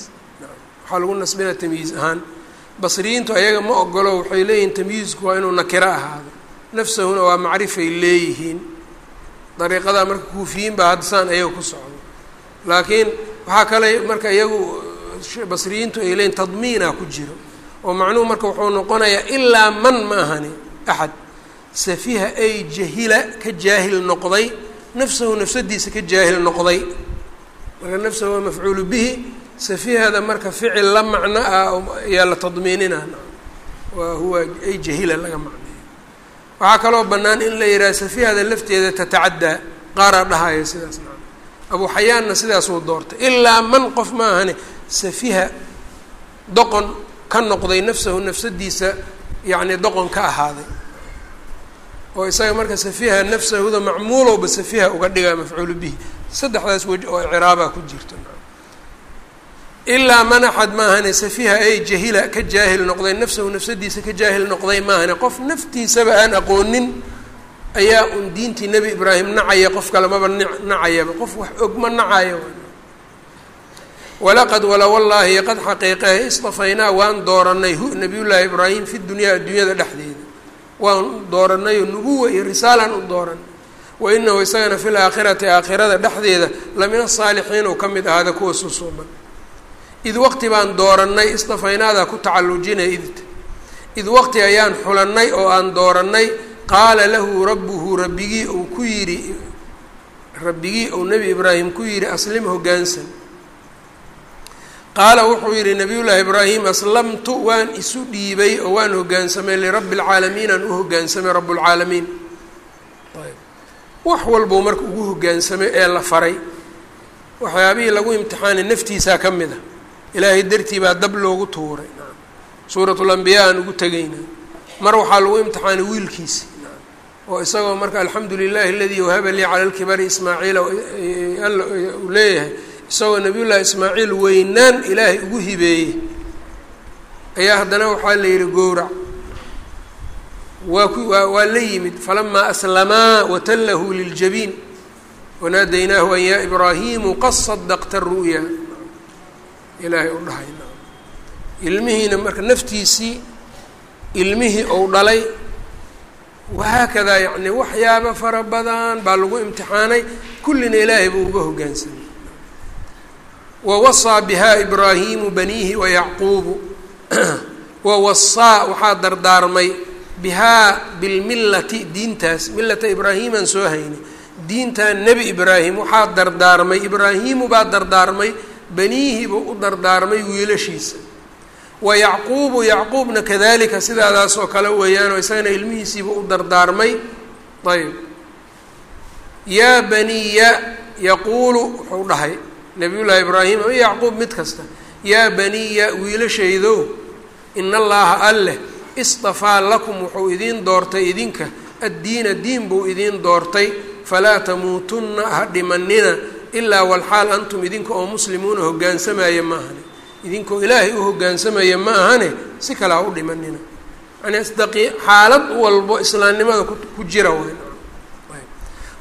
waxaa lagu nasbinaa tamyiiz ahaan. Basriyiintu ayaga ma ogolo waxay leeyihiin tamyiizku waa inuu nakiro ahaado. Nafsahuna waa macrifay leeyihiin. Dariiqadaa marka kuufiyiin baa hadda saan ayaga ku socdo. Laakiin waxaa kale marka iyagu basriyiintu ay leeyiin tadmiina ku jiro. Oo macnuhu marka wuxuu noqonayaa ilaa man ma ahani axad safiha ay jahila ka jaahil noqday nafsahu nafsadiisa ka jaahil noqday. Marka nafsahu waa mafcuulu bihi safihada marka ficil la macno ah ayaa la tadmiinina. Waa huwa ay jahila laga macneeyo. Waxaa kaloo bannaan in la yidhaha safihada lafteeda tatacaddaa qaaraa dhahaya sidaas na abu xayaanna sidaasuu doortay. Ilaa man qof ma ahani safiha doqon ka noqday nafsahu nafsadiisa yacni doqon ka ahaaday oo isaga marka safiha nafsahuda macmuulowba safiha uga dhigaa mafcuulu bihi. Saddexdaas wej oo ciraabaa ku jirto. Ilaa man axad maahane safiha ay jahila ka jaahil noqday nafsahu nafsadiisa ka jaahil noqday maahane qof naftiisaba aan aqoonin ayaa un diintii nebi ibraahim nacaya qof kale maba n nacayaba. Qof wax og ma nacayo walaqad wala wallaahi qad xaqiiqahe istafaynaa waan dooranay hu nabiyullaahi ibraahim fi dunyaa adduunyada dhexdeeda waan dooranay oo nubuwa iyo risaalaan u dooranay wa inahu isagana fi laakhirati aakhirada dhexdeeda lamin asaalixiin uu ka mid ahaada kuwa susuuban id waqti baan doorannay istafaynaada ku tacallujinay idta id waqti ayaan xulannay oo aan doorannay qaala lahu rabbuhu rabbigii uu ku yidhi rabbigii uu nebi ibraahim ku yidhi aslim hoggaansan qaala wuxuu yidhi nabiyullaahi ibraahim aslamtu waan isu dhiibay oo waan hoggaansamay lirabbi alcaalamiin aan u hoggaansamay rabbulcaalamiin ayb. Wax walbou marka ugu hoggaansamay ee la faray. Waxyaabihii lagu imtixaanay naftiisaa ka mid a. Ilaahay dartii baa dab loogu tuuray. Suuratulambiyaa aan ugu tegayna mar waxaa lagu imtixaanay wiilkiisi. Oo isagoo marka alxamdu lilahi aladii wahaba lii cala lkibari ismaaciila leeyahay isagoo nabiyullaahi ismaaciil weynaan ilaahay ugu hibeeyey ayaa haddana waxaa la yidhi gowrac waa ku waa waa la yimid. Falamaa aslamaa watallahu liljabiin. Wanaadaynaahu an yaa ibraahimu qad sadaqta ru'ya. Ilaahay u dhahay. Ilmihiina marka naftiisii ilmihii ou dhalay wahaakadaa yacni waxyaaba fara badan baa lagu imtixaanay. Kullina ilaahay buu uga hoggaansamay wawasaa bihaa ibraahimu baniihi wayacquubu wawasaa waxaa dardaarmay bihaa bilmillati diintaas millata ibraahiimaan soo haynay diintan nebi ibraahim waxaa dardaarmay ibraahiimu baa dardaarmay baniihi buu u dardaarmay wiilashiisa wa yacquubu yacquubna kadalika sidaadaas oo kale weeyaanoo isagana ilmihiisiiba u dardaarmay ayb yaa baniya yaquulu wuxuu dhahay nabiyullaahi ibraahim ama yacquub mid kasta yaa baniya wiilashaydow ina allaha alleh istafaa lakum wuxuu idiin doortay idinka addiina diin buu idiin doortay falaa tamuutunna ha dhimanina ilaa walxaal antum idinka oo muslimuuna hoggaansamaya ma ahane idinkoo ilaahay u hoggaansamaya ma ahane si kale ha u dhimanina. Yani xaalad walbo islaamnimada ku jira weyn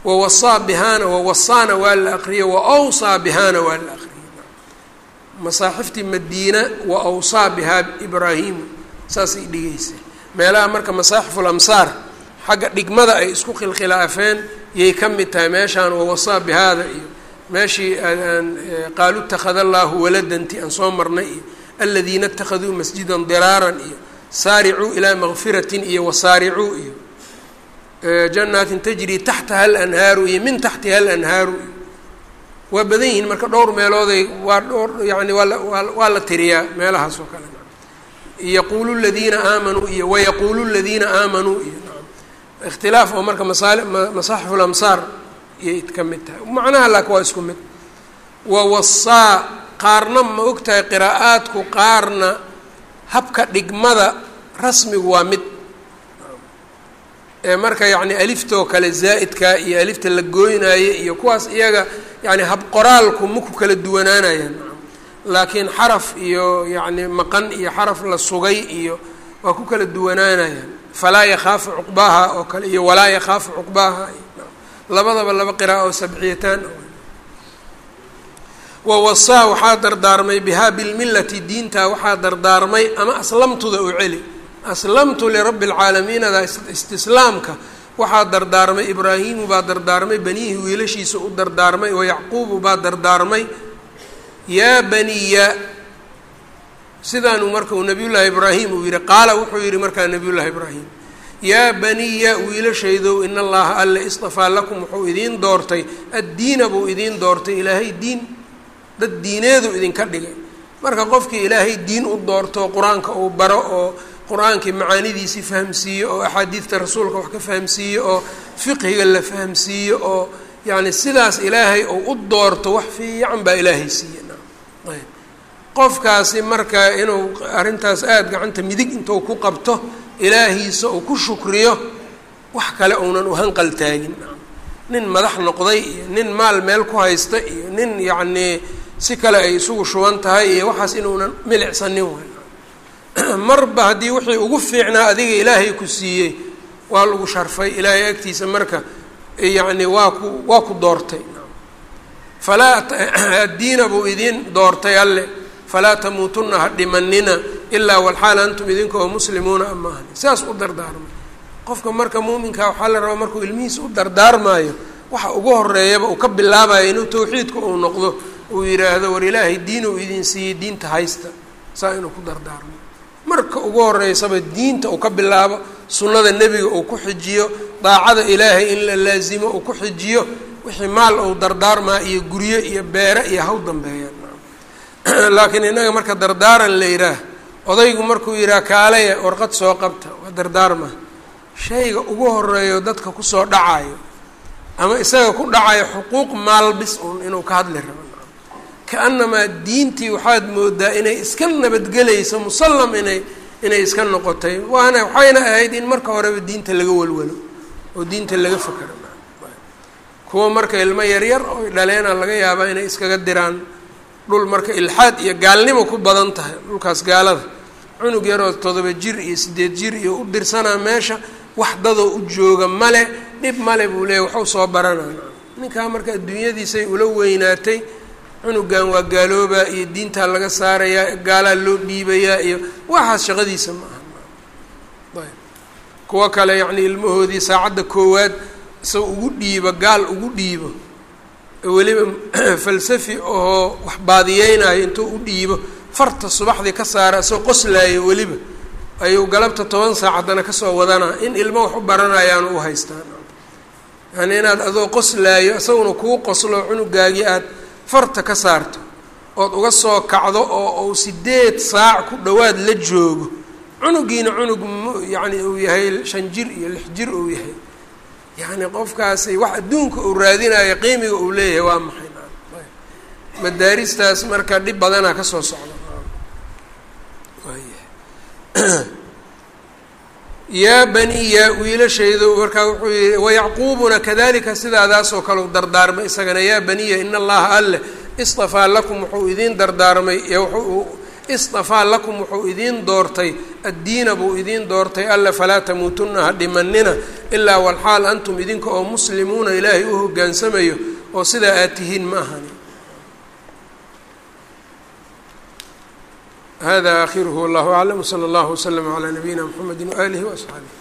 wawasaa bihaana wawasaana waa la aqriyey wa awsaa bihaana waa la aqriyey masaaxiftii madiina wa awsaa bihaa ibraahimu saasay dhigaysa meelaha marka masaaxiful amsaar xagga dhigmada ay isku khilkhilaafeen yay ka mid tahay meeshaan wawasaa bihaada iyo meeshii qaalu ittakhada allaahu waladanti aan soo marnay iyo aladiina ittakhaduu masjidan diraaran iyo saaricuu ilaa makfiratin iyo wasaaricuu iyo janaatin tajrii taxtaha alanhaaru iyo min taxtiha alanhaaru. Iyo waa badan yihiin marka dhowr meelooday waa dhowr yani waala waa la tiriyaa meelahaas oo kale. Yaquulu ladiina aamanuu iyo wayaquulu ladiina aamanuu iyo ikhtilaaf oo marka masaali masaaxiful amsaar iyay ka mid tahay. Macnaha laakin waa isku mid. Wawasaa qaarna ma og tahay qiraa'aadku qaarna habka dhigmada rasmigu waa mid ee marka yacni aliftoo kale zaa'idka iyo alifta la gooynaayo iyo kuwaas iyaga yani hab qoraalku ma ku kala duwanaanayaan laakiin xaraf iyo yacni maqan iyo xaraf la sugay iyo waa ku kala duwanaanayaan falaa yakhaafu cuqbaaha oo kale iyo walaa yakhaafu cuqbaaha. Labadaba laba qira'a oo sabciyataan. Wawasaa waxaa dardaarmay bihaa bilmillati diintaa waxaa dardaarmay ama aslamtuda u celi aslamtu lirabbi alcaalamiinada istislaamka. Waxaa dardaarmay ibraahiimu baa dardaarmay baniihi wiilashiisa u dardaarmay wa yacquubu baa dardaarmay. Yaa baniya sidaanuu marka uu nabiyullaahi ibraahim uu yihi qaala wuxuu yihi markaa nabiyullaahi ibraahim yaa baniya wiilashaydow in allaha alle istafaa lakum wuxuu idiin doortay. Addiina buu idiin doortay ilaahay diin dad diineedu idinka dhigay. Marka qofkii ilaahay diin u doorto qur'aanka uu baro oo qur'aankii macaanidiisii fahamsiiyo oo axaadiidta rasuulka wax ka fahamsiiyo oo fiqhiga la fahamsiiyo oo yacni sidaas ilaahay uu u doorto wax fiican baa ilaahay siiye ayb. Qofkaasi marka inuu arrintaas aada gacanta midig intuu ku qabto ilaahiisa uu ku shukriyo wax kale uunan u hanqal taagin nin madax noqday iyo nin maal meel ku haysta iyo nin yacnii si kale ay isugu shuban tahay iyo waxaas inuunan milicsanin way marba haddii wixii ugu fiicnaa adiga ilaahay ku siiyey waa lagu sharfay. Ilaahay agtiisa marka yacni waa ku waa ku doortay. Falaa addiina buu idiin doortay alle. Falaa tamuutunna ha dhimanina ilaa walxaal antum idinka oo muslimuuna amaahan sidaas u dardaarmay. Qofka marka muuminkaa waxaa la rabaa markuu ilmihiisa u dardaarmaayo waxa ugu horeeyaba uu ka bilaabayo inuu tawxiidka uu noqdo uu yidhaahdo war ilaahay diin uu idin siiyey diinta haysta. Saa inuu ku dardaarmo marka ugu horeysaba diinta uu ka bilaabo sunnada nebiga uu ku xijiyo daacada ilaahay in la laasimo uu ku xijiyo wixii maal uu dardaarmaa iyo guryo iyo beere iyo haw dambeeya. Laakiin innaga marka dardaaran la yidhaah odaygu markuu yidhaah kaalaya warqad soo qabta waa dardaarma. Shayga ugu horeeyo dadka ku soo dhacayo ama isaga ku dhacayo xuquuq maalbis un inuu ka hadli rabo ka-annamaa diintii waxaad moodaa inay iska nabadgelayso musallam inay inay iska noqotay. Waana waxayna ahayd in marka horeba diinta laga walwalo oo diinta laga fakero kuwa marka ilmo yaryar oo dhaleena laga yaabaa inay iskaga diraan dhul marka ilxaad iyo gaalnimo ku badan tahay dhulkaas gaalada. Cunug yaroo todoba jir iyo sideed jir iyo u dirsanaa meesha wax dadoo u jooga male dhib male buu leeyahy waxu soo baranaya ninkaa marka adduunyadiisay ula weynaatay cunugan waa gaaloobaa iyo diintaa laga saarayaa gaalaa loo dhiibayaa iyo waxaas shaqadiisa ma aha. Ayb. Kuwo kale yacni ilmahoodii saacadda koowaad isagoo ugu dhiibo gaal ugu dhiibo weliba falsafi oo wax baadiyeynayo intuu u dhiibo farta subaxdii ka saara isagoo qoslaayo weliba ayuu galabta toban saac haddana ka soo wadanaa in ilmo wax u baranayaanu u haystaan. Yani inaad adoo qoslaayo isaguna kuu qoslo cunugaagii aad farta ka saarto ood uga soo kacdo oo uu sideed saac ku dhowaad la joogo cunugiina cunug m yacni uu yahay shan jir iyo lix jir uu yahay. Yacni qofkaasi wax adduunka uu raadinayo qiimiga uu leeyahay waa maxay? Madaaristaas marka dhib badanaa ka soo socda yaa baniya wiilashaydu markaa wuxuu yihi wayacquubuna kadalika sidaadaasoo kale dardaarmay isagana yaa baniya in allaha alleh istafaa lakum wuxuu idiin dardaarmay istafaa lakum wuxuu idiin doortay addiina buu idiin doortay alle falaa tamuutunna ha dhimanina ilaa walxaal antum idinka oo muslimuuna ilaahay u hogaansamayo oo sidaa aad tihiin ma ahani hada akhiruhu wallahu aclam wsala allahu waslama calaa nabiyina mxamedi waaalihi waasxaabih